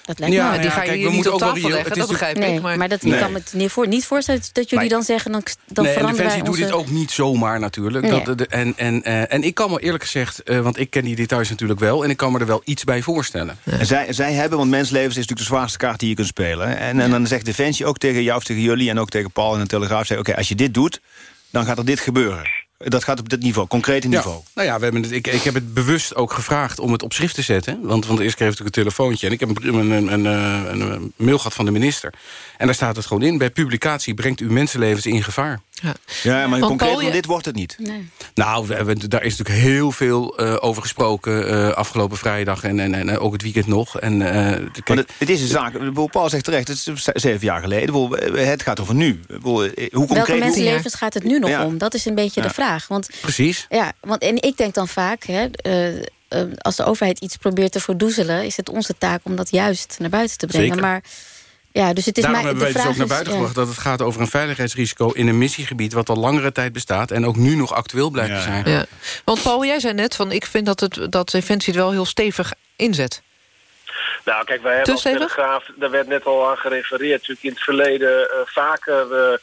dat lijkt Ja, me. die ja, ga je kijk, we niet op tafel leggen, dat is begrijp Nee, ik. Maar, maar dat, Nee. ik kan me het niet, voor, niet voorstellen dat jullie Maar- dan zeggen... dan, dan nee, veranderen Defensie wij doet onze... dit ook niet zomaar natuurlijk. Nee. Dat, de- en, en, eh, en ik kan me eerlijk gezegd, eh, want ik ken die details natuurlijk wel... en ik kan me er wel iets bij voorstellen. En zij, zij hebben, want mensenlevens is natuurlijk de zwaarste kaart die je kunt spelen. En, en dan zegt Defensie ook tegen jou of tegen jullie... en ook tegen Paul en de Telegraaf... Zeg, oké, als je dit doet, dan gaat er dit gebeuren. Dat gaat op dit niveau, concrete niveau. Ja, nou ja, we hebben het, ik, ik heb het bewust ook gevraagd om het op schrift te zetten. Want, want eerst kreeg ik een telefoontje... en ik heb een, een, een, een, een, een mail gehad van de minister. En daar staat het gewoon in. Bij publicatie brengt u mensenlevens in gevaar. Ja. Ja, maar Want concreet Paul, van je- dit wordt het niet. Nee. Nou, daar is natuurlijk heel veel eh, over gesproken... eh, afgelopen vrijdag en, en, en ook het weekend nog. En, eh, kijk, Maar het, het is een zaak, Paul zegt terecht, het is zeven jaar geleden. Het gaat over nu. Hoe Welke concreet... hoe- mensenlevens gaat het nu nog Ja. om? Dat is een beetje Ja. de vraag. Want, Precies. ja, want, en ik denk dan vaak... Hè, als de overheid iets probeert te verdoezelen... is het onze taak om dat juist naar buiten te brengen. Zeker. Maar ja, dus het is Daarom hebben wij dus vraag ook naar is, buiten ja. gebracht... dat het gaat over een veiligheidsrisico in een missiegebied... wat al langere tijd bestaat en ook nu nog actueel blijft te zijn. Ja. Want Paul, jij zei net, van, ik vind dat, het, dat Defensie het wel heel stevig inzet. Nou, kijk, wij hebben als? Telegraaf, daar werd net al aan gerefereerd, natuurlijk in het verleden eh, vaker eh,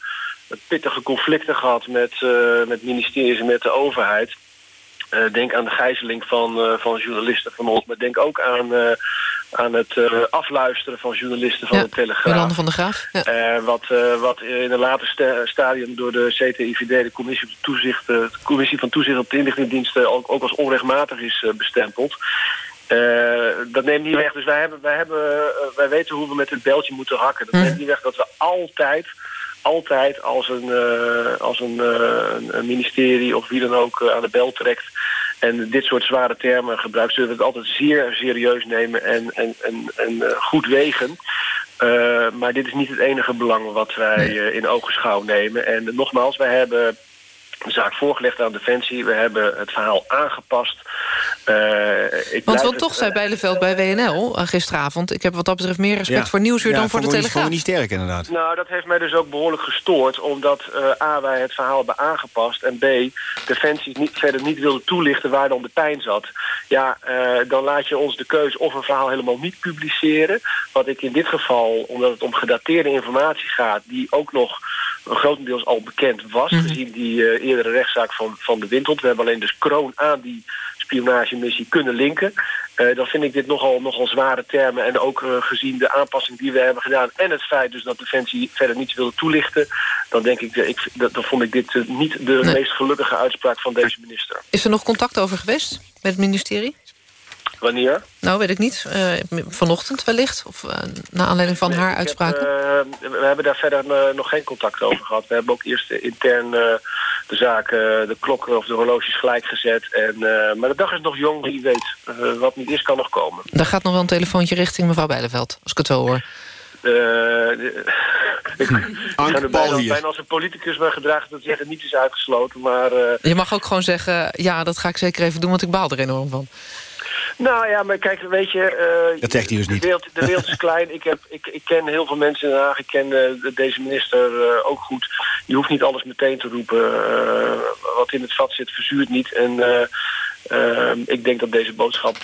pittige conflicten gehad met, eh, met ministeries en met de overheid. Eh, denk aan de gijzeling van, eh, van journalisten van ons, maar denk ook aan, eh, aan het afluisteren van journalisten van Ja, de Telegraaf. Jolande van der Graaf. Ja. Wat, wat in een later sta- stadium door de CTIVD, de commissie, op de toezicht, de commissie van Toezicht op de Inlichtingendiensten, ook, ook als onrechtmatig is bestempeld. Dat neemt niet weg. Dus wij, hebben, wij, hebben, wij weten hoe we met het beltje moeten hakken. Dat Mhm. neemt niet weg dat we altijd, altijd als een, eh, als een, eh, een- een ministerie of wie dan ook eh, aan de bel trekt en dit soort zware termen gebruikt, zullen we het altijd zeer serieus nemen en, en, en, en goed wegen. Maar dit is niet het enige belang wat wij in ogenschouw nemen. En nogmaals, wij hebben de zaak voorgelegd aan Defensie. We hebben het verhaal aangepast. Eh, ik Want het, toch zei Bijleveld bij WNL eh, gisteravond... ik heb wat dat betreft meer respect Ja. voor Nieuwsuur Ja, dan voor de voor Telegraaf. niet sterk inderdaad. Nou, dat heeft mij dus ook behoorlijk gestoord. Omdat eh, A, wij het verhaal hebben aangepast. En B, Defensie niet, verder niet wilde toelichten waar dan de pijn zat. Ja, eh, dan laat je ons de keuze of een verhaal helemaal niet publiceren. Wat ik in dit geval, omdat het om gedateerde informatie gaat... die ook nog grotendeels al bekend was... Mhm. gezien die eh, eerdere rechtszaak van, van de Windholt. We hebben alleen dus kroon aan die spionagemissie kunnen linken. Eh, dan vind ik dit nogal, nogal zware termen. En ook eh, gezien de aanpassing die we hebben gedaan... en het feit dus dat Defensie verder niets wilde toelichten... dan denk ik, ik dat, dan vond ik dit niet de Nee. meest gelukkige uitspraak van deze minister. Is er nog contact over geweest met het ministerie? Wanneer? Nou, weet ik niet. Eh, vanochtend wellicht? Of uh, naar aanleiding van Nee, haar uitspraken? uh, we hebben daar verder uh, nog geen contact over gehad. We hebben ook eerst intern uh, de zaak, de klokken of de horloges gelijk gezet. En, maar de dag is nog jong, wie weet. wat niet is, kan nog komen. Daar gaat nog wel een telefoontje richting mevrouw Bijleveld, als ik het zo hoor. ik ga er bijna, bijna als een politicus me gedragen dat zeggen niet is uitgesloten. Maar, Je mag ook gewoon zeggen, ja, dat ga ik zeker even doen, want ik baal er enorm van. Nou ja, maar kijk, weet je... Uh, dat zegt hij dus niet. De wereld, de wereld is klein. Ik, heb, ik, ik ken heel veel mensen in Den Haag. Ik ken uh, deze minister uh, ook goed. Je hoeft niet alles meteen te roepen. wat in het vat zit, verzuurt niet. En Ehm, ik denk dat deze boodschap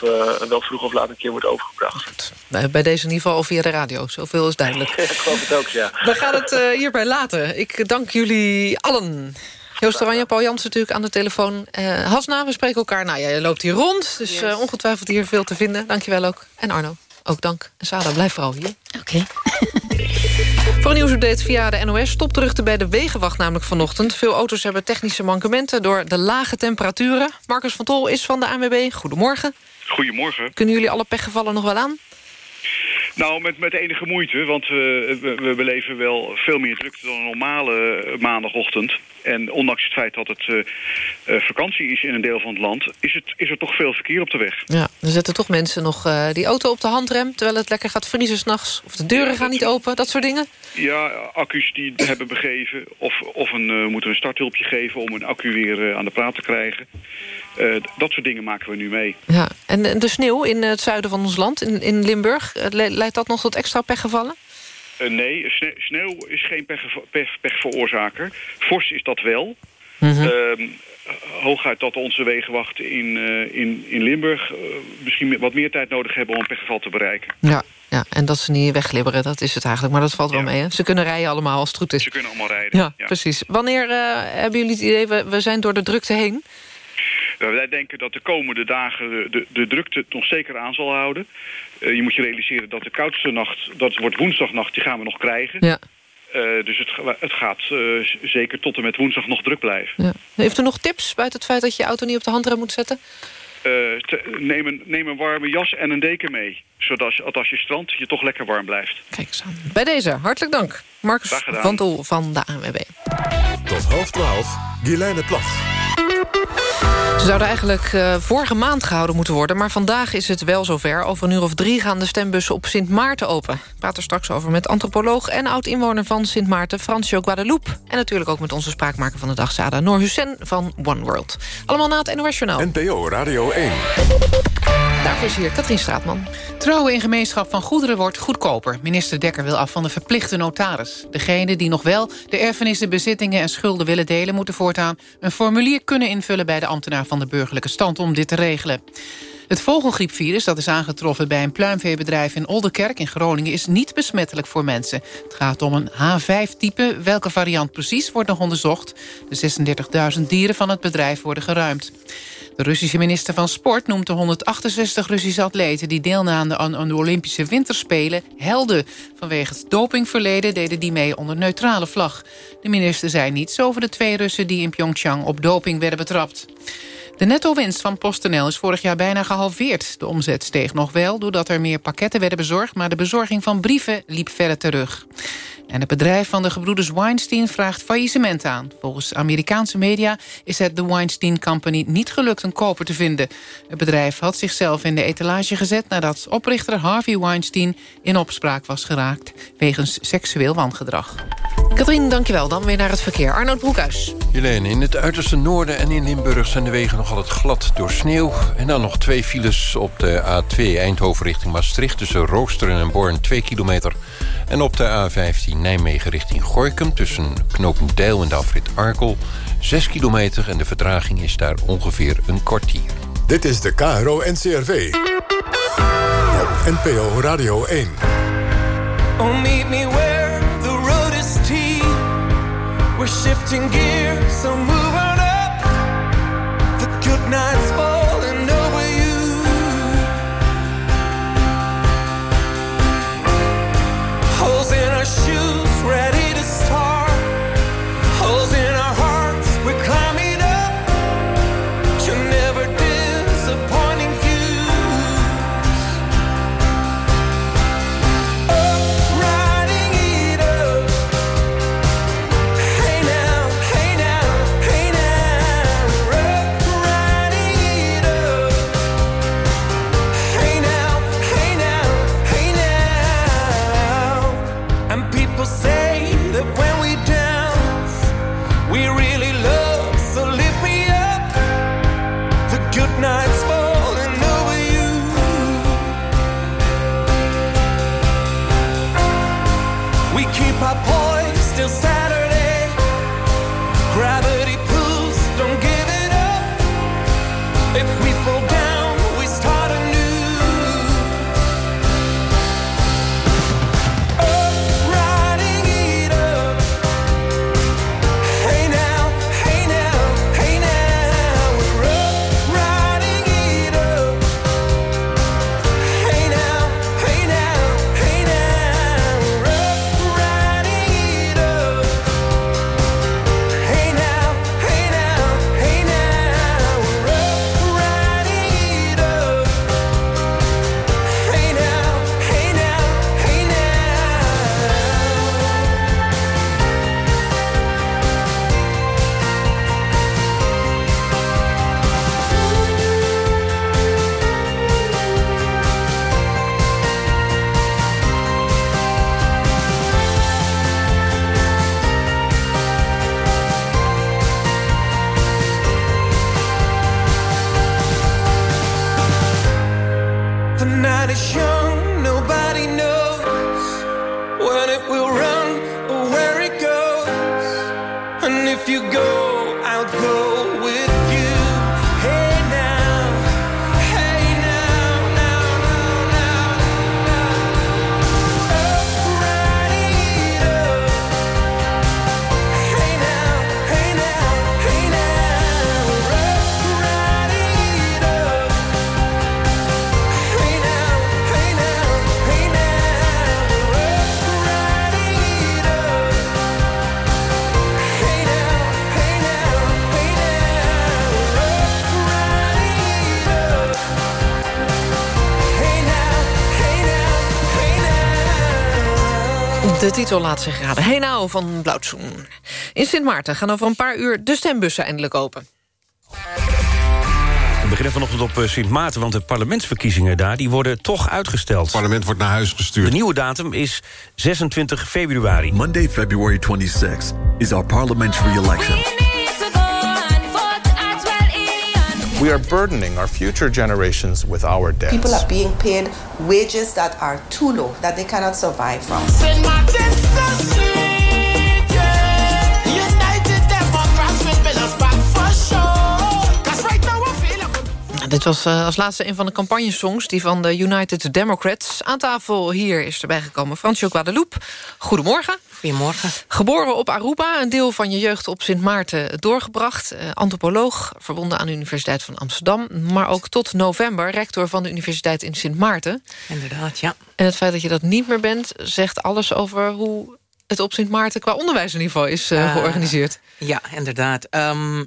wel vroeg of laat een keer wordt overgebracht. Bij deze niveau via de radio, zoveel is duidelijk. ik geloof het ook, ja. We gaan het hierbij laten. Ik dank jullie allen. Joost Oranje, Paul Jans natuurlijk aan de telefoon. Uh, Hasna, we spreken elkaar. Nou ja, je loopt hier rond, dus uh, ongetwijfeld hier veel te vinden. Dankjewel ook. En Arno, ook dank. En Sada, blijf vooral hier. Oké. Voor een nieuwsupdate via de NOS. Stopdrukte bij de Wegenwacht namelijk vanochtend. Veel auto's hebben technische mankementen door de lage temperaturen. Marcus van Tol is van de ANWB. Goedemorgen. Goedemorgen. Kunnen jullie alle pechgevallen nog wel aan? Nou, met, met enige moeite, want we, we beleven wel veel meer drukte dan een normale maandagochtend. En ondanks het feit dat het uh, uh, vakantie is in een deel van het land... Is, het, is er toch veel verkeer op de weg. Ja, er zetten toch mensen nog die auto op de handrem... terwijl het lekker gaat vriezen s'nachts. Of de deuren gaan niet open, dat soort dingen? Ja, accu's die hebben begeven. Of, of een, moeten een starthulpje geven om een accu weer aan de praat te krijgen. Dat soort dingen maken we nu mee. Ja, en de sneeuw in het zuiden van ons land, in, in Limburg... leidt dat nog tot extra pechgevallen? Uh, nee, sneeuw is geen pech, pechveroorzaker. Vorst is dat wel. Mm -hmm. hooguit dat onze wegenwachten in, in, in Limburg... Misschien wat meer tijd nodig hebben om een pechgeval te bereiken. Ja, ja, en dat ze niet weglibberen, dat is het eigenlijk. Maar dat valt wel mee, hè? Ze kunnen rijden allemaal als het goed is. Ze kunnen allemaal rijden, Ja, precies. Wanneer hebben jullie het idee, we, we zijn door de drukte heen? Wij denken dat de komende dagen de, de drukte nog zeker aan zal houden. Uh, je moet je realiseren dat de koudste nacht, dat wordt woensdagnacht, die gaan we nog krijgen. Ja. Uh, dus het, het gaat uh, zeker tot en met woensdag nog druk blijven. Ja. Heeft u nog tips buiten het feit dat je je auto niet op de handrem moet zetten? Te, neem, een, neem een warme jas en een deken mee. Zodat als je strandt, je toch lekker warm blijft. Kijk eens aan. Bij deze, hartelijk dank. Marcus van Tol van de ANWB. Tot half twaalf, Guilaine Plag. Ze zouden eigenlijk uh, vorige maand gehouden moeten worden... maar vandaag is het wel zover. Over een uur of drie gaan de stembussen op Sint Maarten open. Ik praat er straks over met antropoloog en oud-inwoner van Sint Maarten... Francio Guadalupe. En natuurlijk ook met onze spraakmaker van de dag... Sada Noor Hussein van One World. Allemaal na het NOS Journaal. NPO Radio 1. Daarvoor is hier Katrien Straatman. Trouwen in gemeenschap van goederen wordt goedkoper. Minister Dekker wil af van de verplichte notaris. Degenen die nog wel de erfenissen, bezittingen en schulden willen delen... moeten voortaan een formulier kunnen invullen bij de ambtenaar van de burgerlijke stand... om dit te regelen. Het vogelgriepvirus dat is aangetroffen bij een pluimveebedrijf in Oldenkerk in Groningen is niet besmettelijk voor mensen. Het gaat om een H5-type. Welke variant precies wordt nog onderzocht. De 36.000 dieren van het bedrijf worden geruimd. De Russische minister van Sport noemt de 168 Russische atleten... die deelnamen aan de Olympische Winterspelen helden. Vanwege het dopingverleden deden die mee onder neutrale vlag. De minister zei niets over de twee Russen die in Pyeongchang op doping werden betrapt. De netto-winst van PostNL is vorig jaar bijna gehalveerd. De omzet steeg nog wel doordat er meer pakketten werden bezorgd... maar de bezorging van brieven liep verder terug. En het bedrijf van de gebroeders Weinstein vraagt faillissement aan. Volgens Amerikaanse media is het de Weinstein Company niet gelukt een koper te vinden. Het bedrijf had zichzelf in de etalage gezet... nadat oprichter Harvey Weinstein in opspraak was geraakt... wegens seksueel wangedrag. Katrien, dankjewel. Dan weer naar het verkeer. Arnoud Broekhuis. Helene, in het uiterste noorden en in Limburg zijn de wegen nog altijd glad door sneeuw. En dan nog twee files op de A2 Eindhoven richting Maastricht... tussen Roosteren en Born, 2 kilometer. En op de A15 Nijmegen richting Gorkum... tussen Knopendijl en de afrit Arkel, 6 kilometer... en de vertraging is daar ongeveer een kwartier. Dit is de KRO NCRV. Op NPO Radio 1. Oh, meet me where the road is tea. We're shifting gears, titel laat zich raden. Hey nou van Blauwtsoen. In Sint Maarten gaan over een paar uur de stembussen eindelijk open. We beginnen vanochtend op eh, Sint Maarten, want de parlementsverkiezingen daar... die worden toch uitgesteld. Het parlement wordt naar huis gestuurd. De nieuwe datum is 26 februari. Monday, February 26th is our parliamentary election. We are burdening our future generations with our debts. People are being paid wages that are too low, that they cannot survive from. Dit was eh, als laatste een van de campagnesongs... die van de United Democrats. Aan tafel hier is erbij gekomen Fransjo Guadeloupe. Goedemorgen. Goedemorgen. Geboren op Aruba, een deel van je jeugd op Sint Maarten doorgebracht. Eh, antropoloog, verbonden aan de Universiteit van Amsterdam. Maar ook tot november rector van de Universiteit in Sint Maarten. Inderdaad, ja. En het feit dat je dat niet meer bent... zegt alles over hoe het op Sint Maarten qua onderwijsniveau is eh, Ah. georganiseerd. Ja, inderdaad. Ehm,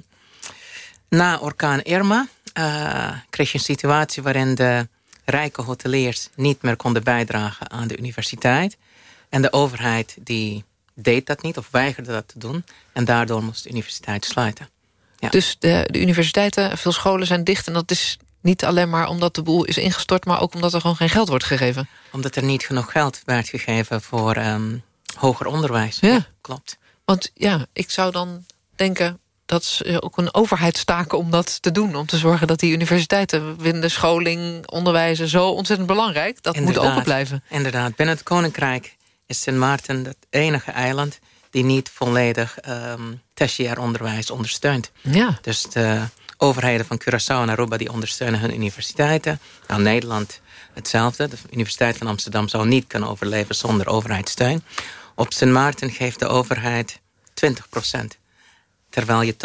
na orkaan Irma eh, kreeg je een situatie... waarin de rijke hoteliers niet meer konden bijdragen aan de universiteit. En de overheid die deed dat niet of weigerde dat te doen. En daardoor moest de universiteit sluiten. Ja. Dus de, de universiteiten, veel scholen zijn dicht... en dat is niet alleen maar omdat de boel is ingestort... maar ook omdat er gewoon geen geld wordt gegeven. Omdat er niet genoeg geld werd gegeven voor ehm, hoger onderwijs. Ja. klopt. Want ja, ik zou dan denken... dat is ook een overheidstaak om dat te doen. Om te zorgen dat die universiteiten vinden scholing, onderwijzen... zo ontzettend belangrijk. Dat moet open blijven. Inderdaad. Binnen het Koninkrijk is Sint Maarten het enige eiland... die niet volledig ehm tertiair onderwijs ondersteunt. Ja. Dus de overheden van Curaçao en Aruba... die ondersteunen hun universiteiten. Nou, Nederland hetzelfde. De Universiteit van Amsterdam zou niet kunnen overleven... zonder overheidssteun. Op Sint Maarten geeft de overheid 20% Terwijl je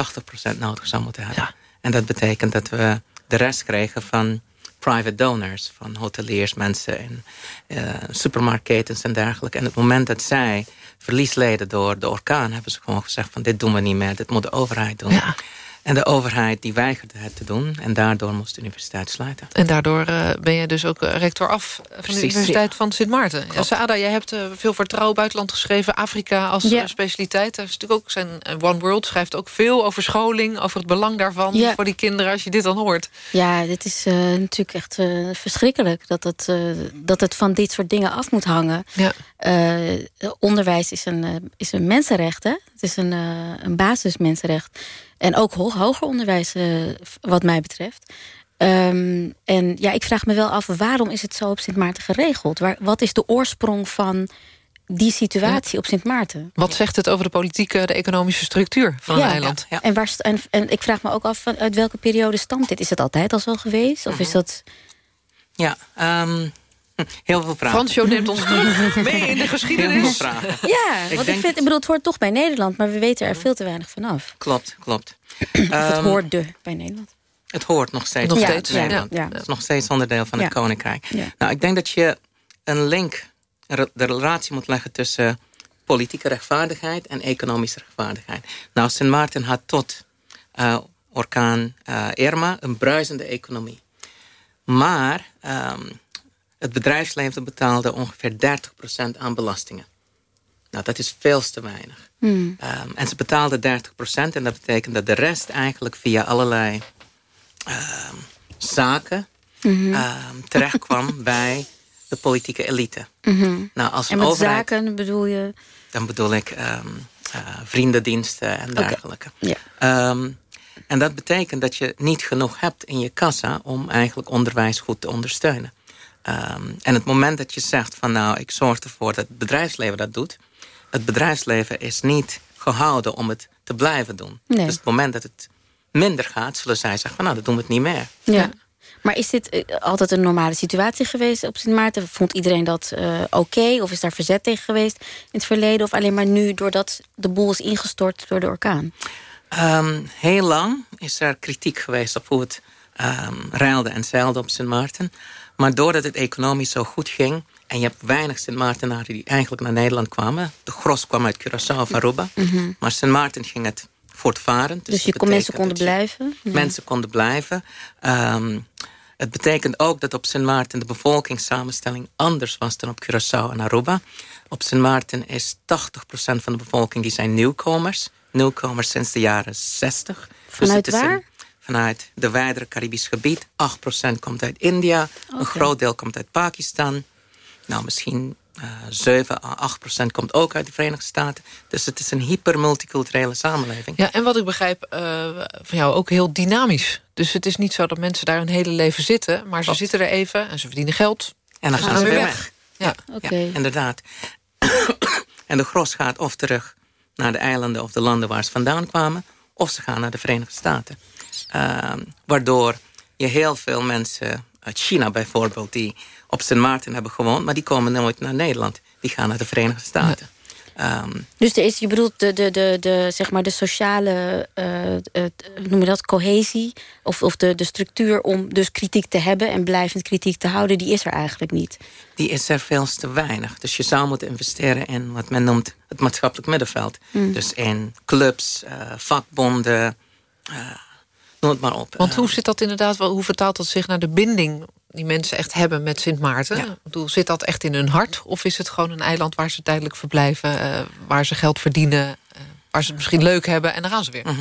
80% nodig zou moeten hebben. En dat betekent dat we de rest kregen van private donors. Van hoteliers, mensen in eh supermarktketens en dergelijke. En het moment dat zij verlies leden door de orkaan... hebben ze gewoon gezegd van dit doen we niet meer. Dit moet de overheid doen. En de overheid die weigerde het te doen. En daardoor moest de universiteit sluiten. En daardoor eh, ben je dus ook eh, rector af van Precies, de Universiteit ja. van Sint Maarten. Ja, Saada, jij hebt eh, veel voor Trouw buitenland geschreven. Afrika als Ja. specialiteit. Daar is natuurlijk ook zijn One World schrijft ook veel over scholing. Over het belang daarvan Ja. voor die kinderen als je dit dan hoort. Ja, dit is eh, natuurlijk echt eh, verschrikkelijk. Dat het, eh, dat het van dit soort dingen af moet hangen. Ja. Eh, onderwijs is een, is een mensenrecht. Hè? Het is een, een basismensenrecht. En ook ho- hoger onderwijs, eh, wat mij betreft. Ehm, en ja, ik vraag me wel af, waarom is het zo op Sint Maarten geregeld? Waar, wat is de oorsprong van die situatie op Sint Maarten? Wat zegt het over de politieke, de economische structuur van een eiland? En, waar, en, en ik vraag me ook af, van uit welke periode stamt dit? Is het altijd al zo geweest? Of is dat... Ja, ehm, heel veel vragen. Fransjo neemt ons terug mee in de Heel geschiedenis. veel vragen. Ja, Ik want ik, denk- vind, ik bedoel, het hoort toch bij Nederland... maar we weten er veel te weinig vanaf. Klopt, klopt. Of het Ehm, hoort de bij Nederland. Het hoort nog steeds. Nog bij steeds, Nederland. ja, ja. Het is nog steeds onderdeel van het. Koninkrijk. Ja. Nou, ik denk dat je een link, de relatie moet leggen tussen politieke rechtvaardigheid en economische rechtvaardigheid. Nou, Sint Maarten had tot eh, orkaan eh, Irma een bruisende economie. Maar ehm, het bedrijfsleven betaalde ongeveer 30% aan belastingen. Nou, dat is veel te weinig. Hmm. Ehm, en ze betaalden 30% en dat betekent dat de rest eigenlijk via allerlei ehm, zaken Mhm. ehm, terechtkwam bij de politieke elite. Mhm. Nou, als en met overheid, zaken bedoel je... dan bedoel ik eh, vriendendiensten en dergelijke. Ja. Ehm, en dat betekent dat je niet genoeg hebt in je kassa om eigenlijk onderwijs goed te ondersteunen. Ehm, en het moment dat je zegt van nou, ik zorg ervoor dat het bedrijfsleven dat doet. Het bedrijfsleven is niet gehouden om het te blijven doen. Nee. Dus het moment dat het minder gaat, zullen zij zeggen van nou, dat doen we het niet meer. Ja. Maar is dit eh, altijd een normale situatie geweest op Sint Maarten? Vond iedereen dat eh, oké? Of is daar verzet tegen geweest in het verleden? Of alleen maar nu doordat de boel is ingestort door de orkaan? Ehm, heel lang is er kritiek geweest op hoe het ehm ruilde en zeilde op Sint Maarten. Maar doordat het economisch zo goed ging... en je hebt weinig Sint Maartenaren die eigenlijk naar Nederland kwamen... de gros kwam uit Curaçao of Aruba. Mhm. Maar Sint Maarten ging het voortvarend. Dus, je dat kon, mensen konden je- blijven? Ja. Mensen konden blijven. Het betekent ook dat op Sint Maarten de bevolkingssamenstelling anders was dan op Curaçao en Aruba. Op Sint Maarten is 80% van de bevolking die zijn nieuwkomers. Nieuwkomers sinds de jaren 60. Vanuit het is een- waar? Vanuit de wijdere Caribisch gebied. 8% komt uit India. Een groot deel komt uit Pakistan. Nou, misschien eh 7 à 8% komt ook uit de Verenigde Staten. Dus het is een hyper-multiculturele samenleving. Ja, en wat ik begrijp eh, van jou ook heel dynamisch. Dus het is niet zo dat mensen daar hun hele leven zitten... maar ze zitten er even en ze verdienen geld. En dan gaan ze weer weg. Ja, Oké. Ja, inderdaad. en de gros gaat of terug naar de eilanden of de landen waar ze vandaan kwamen... of ze gaan naar de Verenigde Staten. Ehm, waardoor je heel veel mensen uit China bijvoorbeeld... die op Sint Maarten hebben gewoond... maar die komen nooit naar Nederland. Die gaan naar de Verenigde Staten. Ehm, Dus er is, je bedoelt de, de, de, de, zeg maar de sociale hoe noem je dat, cohesie... of, of de, de structuur om dus kritiek te hebben... en blijvend kritiek te houden, die is er eigenlijk niet. die is er veel te weinig. Dus je zou moeten investeren in wat men noemt het maatschappelijk middenveld. Hmm. Dus in clubs, eh, vakbonden, eh, noem het maar op. Want hoe zit dat inderdaad, hoe vertaalt dat zich naar de binding... die mensen echt hebben met Sint Maarten? Ik bedoel, zit dat echt in hun hart? Of is het gewoon een eiland waar ze tijdelijk verblijven... eh, waar ze geld verdienen, eh, waar ze het misschien leuk hebben... en dan gaan ze weer? Mhm.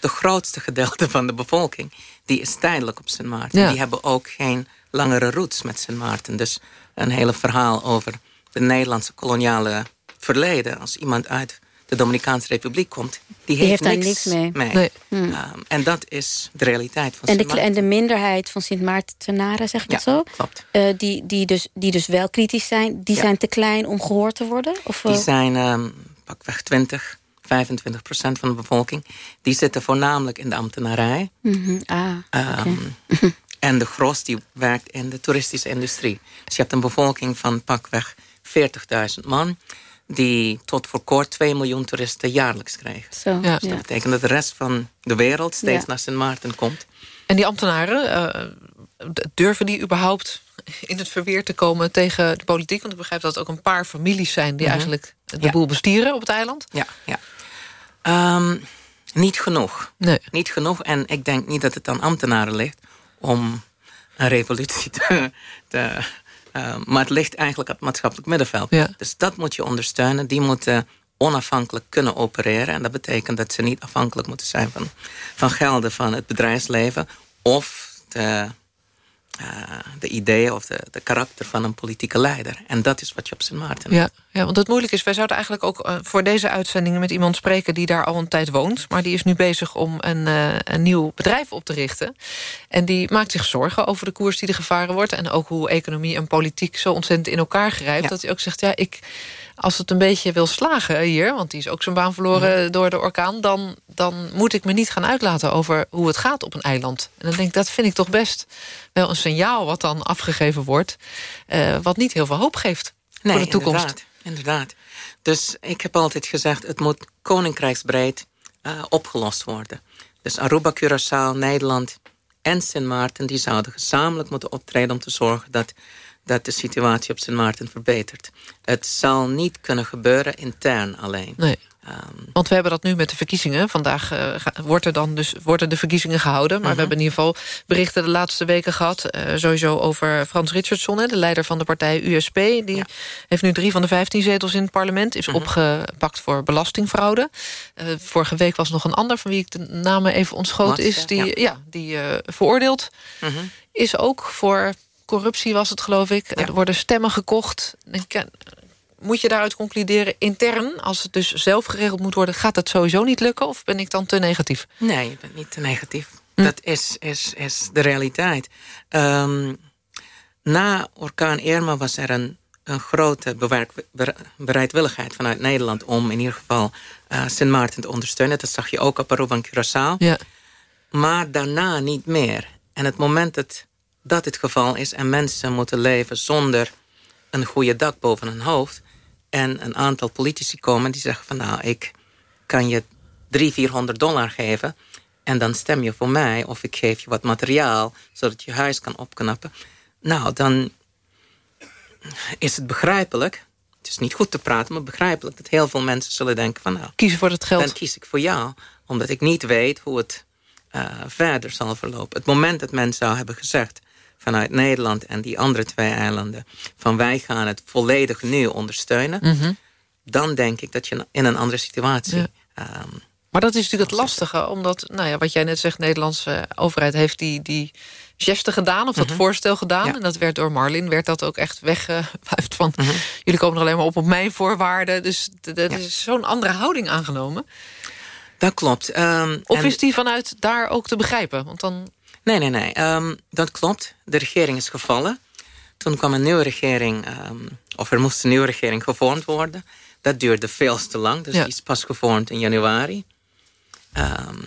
De grootste gedeelte van de bevolking die is tijdelijk op Sint Maarten. Ja. Die hebben ook geen langere roots met Sint Maarten. Dus een hele verhaal over de Nederlandse koloniale verleden. Als iemand uit de Dominicaanse Republiek komt, die, Die heeft daar niks, niks mee. Nee. Hmm. Ehm, en dat is de realiteit van En de, Sint Maarten. en de minderheid van Sint Maartenaren, zeg ik Ja, het zo? klopt. Eh, die, die, dus, die dus wel kritisch zijn, die Ja. zijn te klein om gehoord te worden? Of, Die eh, zijn ehm, pakweg 20, 25 procent van de bevolking. Die zitten voornamelijk in de ambtenarij. mhm, Ah, Ehm, oké. En de gros die werkt in de toeristische industrie. Dus je hebt een bevolking van pakweg 40.000 man... die tot voor kort 2 miljoen toeristen jaarlijks kregen. Zo, Dus ja. dat betekent dat de rest van de wereld steeds Ja. naar Sint Maarten komt. En die ambtenaren, eh, durven die überhaupt in het verweer te komen tegen de politiek? Want ik begrijp dat het ook een paar families zijn... die Mhm. eigenlijk de Ja. boel bestieren op het eiland. Ja, ja. Ehm, niet genoeg. Nee. Niet genoeg. En ik denk niet dat het aan ambtenaren ligt om een revolutie te... te ehm, maar het ligt eigenlijk aan het maatschappelijk middenveld. Ja. Dus dat moet je ondersteunen. Die moeten onafhankelijk kunnen opereren. En dat betekent dat ze niet afhankelijk moeten zijn van, van gelden van het bedrijfsleven... of de, eh, de ideeën of de, de karakter van een politieke leider. En dat is wat je op Sint Maarten Ja, ja, want het moeilijk is, wij zouden eigenlijk ook eh, voor deze uitzendingen met iemand spreken die daar al een tijd woont. Maar die is nu bezig om een, eh, een nieuw bedrijf op te richten. En die maakt zich zorgen over de koers die er gevaren wordt. En ook hoe economie en politiek zo ontzettend in elkaar grijpt. Dat hij ook zegt, ja, ik, als het een beetje wil slagen hier... want die is ook zijn baan verloren door de orkaan... Dan, dan moet ik me niet gaan uitlaten over hoe het gaat op een eiland. En dan denk ik, dat vind ik toch best wel een signaal... wat dan afgegeven wordt, eh, wat niet heel veel hoop geeft voor de toekomst. Inderdaad, inderdaad. Dus ik heb altijd gezegd, het moet koninkrijksbreed eh, opgelost worden. Dus Aruba, Curaçao, Nederland en Sint Maarten... die zouden gezamenlijk moeten optreden om te zorgen... dat, dat de situatie op Sint Maarten verbetert. Het zal niet kunnen gebeuren intern alleen. Nee. Ehm, Want we hebben dat nu met de verkiezingen. Vandaag eh, wordt er dan dus, worden de verkiezingen gehouden. Maar Mhm. we hebben in ieder geval berichten de laatste weken gehad. eh, sowieso over Frans Richardson, hè, de leider van de partij USP. Die heeft nu drie van de vijftien zetels in het parlement. Is Mhm. opgepakt voor belastingfraude. Eh, vorige week was nog een ander van wie ik de namen even ontschoten Mats, is. Die, Ja. ja, die veroordeeld mhm. is ook voor corruptie was het geloof ik. Er worden stemmen gekocht. Moet je daaruit concluderen intern, als het dus zelf geregeld moet worden... gaat dat sowieso niet lukken of ben ik dan te negatief? Nee, je bent niet te negatief. Hm. Dat is, is, is de realiteit. Ehm, na orkaan Irma was er een een grote bereidwilligheid vanuit Nederland... om in ieder geval eh Sint Maarten te ondersteunen. Dat zag je ook op Aruba en Curaçao. Ja. Maar daarna niet meer. En het moment dat dat het geval is... en mensen moeten leven zonder een goede dak boven hun hoofd... en een aantal politici komen die zeggen van... nou, ik kan je 300, 400 dollar geven... en dan stem je voor mij of ik geef je wat materiaal... zodat je huis kan opknappen. Nou, dan is het begrijpelijk... het is niet goed te praten, maar begrijpelijk... dat heel veel mensen zullen denken van... nou, Kiezen voor het geld. dan kies ik voor jou. Omdat ik niet weet hoe het eh, verder zal verlopen. Het moment dat men zou hebben gezegd vanuit Nederland en die andere twee eilanden... van wij gaan het volledig nu ondersteunen... Mhm. dan denk ik dat je in een andere situatie... Ja. ehm, Maar dat is natuurlijk het lastige, omdat, nou ja, wat jij net zegt... de Nederlandse overheid heeft die, die geste gedaan, of dat Mhm. voorstel gedaan. En dat werd door Marlin, werd dat ook echt weggewuifd van... jullie komen er alleen maar op op mijn voorwaarden. Dus d- er is zo'n andere houding aangenomen. Dat klopt. Ehm, Of en- is die vanuit daar ook te begrijpen? Want dan... Nee, nee, nee. Ehm, dat klopt. De regering is gevallen. Toen kwam een nieuwe regering, ehm, of er moest een nieuwe regering gevormd worden. Dat duurde veel te lang, dus Ja. die is pas gevormd in januari. Ehm,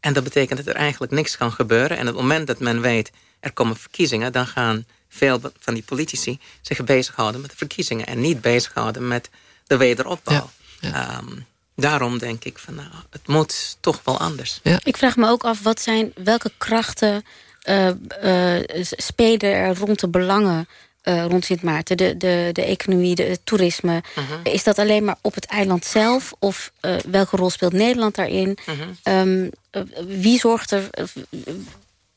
en dat betekent dat er eigenlijk niks kan gebeuren. En op het moment dat men weet, er komen verkiezingen... dan gaan veel van die politici zich bezighouden met de verkiezingen... en niet bezighouden met de wederopbouw. Ehm, daarom denk ik van, nou, het moet toch wel anders. Ik vraag me ook af, wat zijn, welke krachten eh, eh, spelen er rond de belangen eh, rond Sint Maarten? De, de, de economie, de, het toerisme. Mhm. Is dat alleen maar op het eiland zelf? Of eh, welke rol speelt Nederland daarin? Mhm. Ehm, eh, wie zorgt er...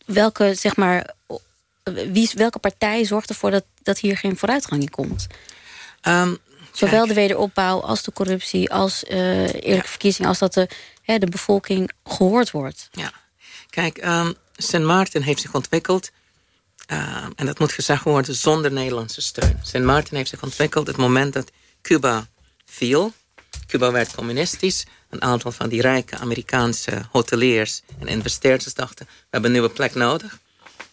welke, zeg maar... Wie, welke partij zorgt ervoor dat, dat hier geen vooruitgang in komt? Ehm, Zowel de wederopbouw als de corruptie... als eh, eerlijke verkiezingen... als dat de, hè, de bevolking gehoord wordt. Ja. Kijk, ehm Sint Maarten heeft zich ontwikkeld. ehm, en dat moet gezegd worden zonder Nederlandse steun. Sint Maarten heeft zich ontwikkeld het moment dat Cuba viel. Cuba werd communistisch. Een aantal van die rijke Amerikaanse hoteliers en investeerders dachten... we hebben een nieuwe plek nodig.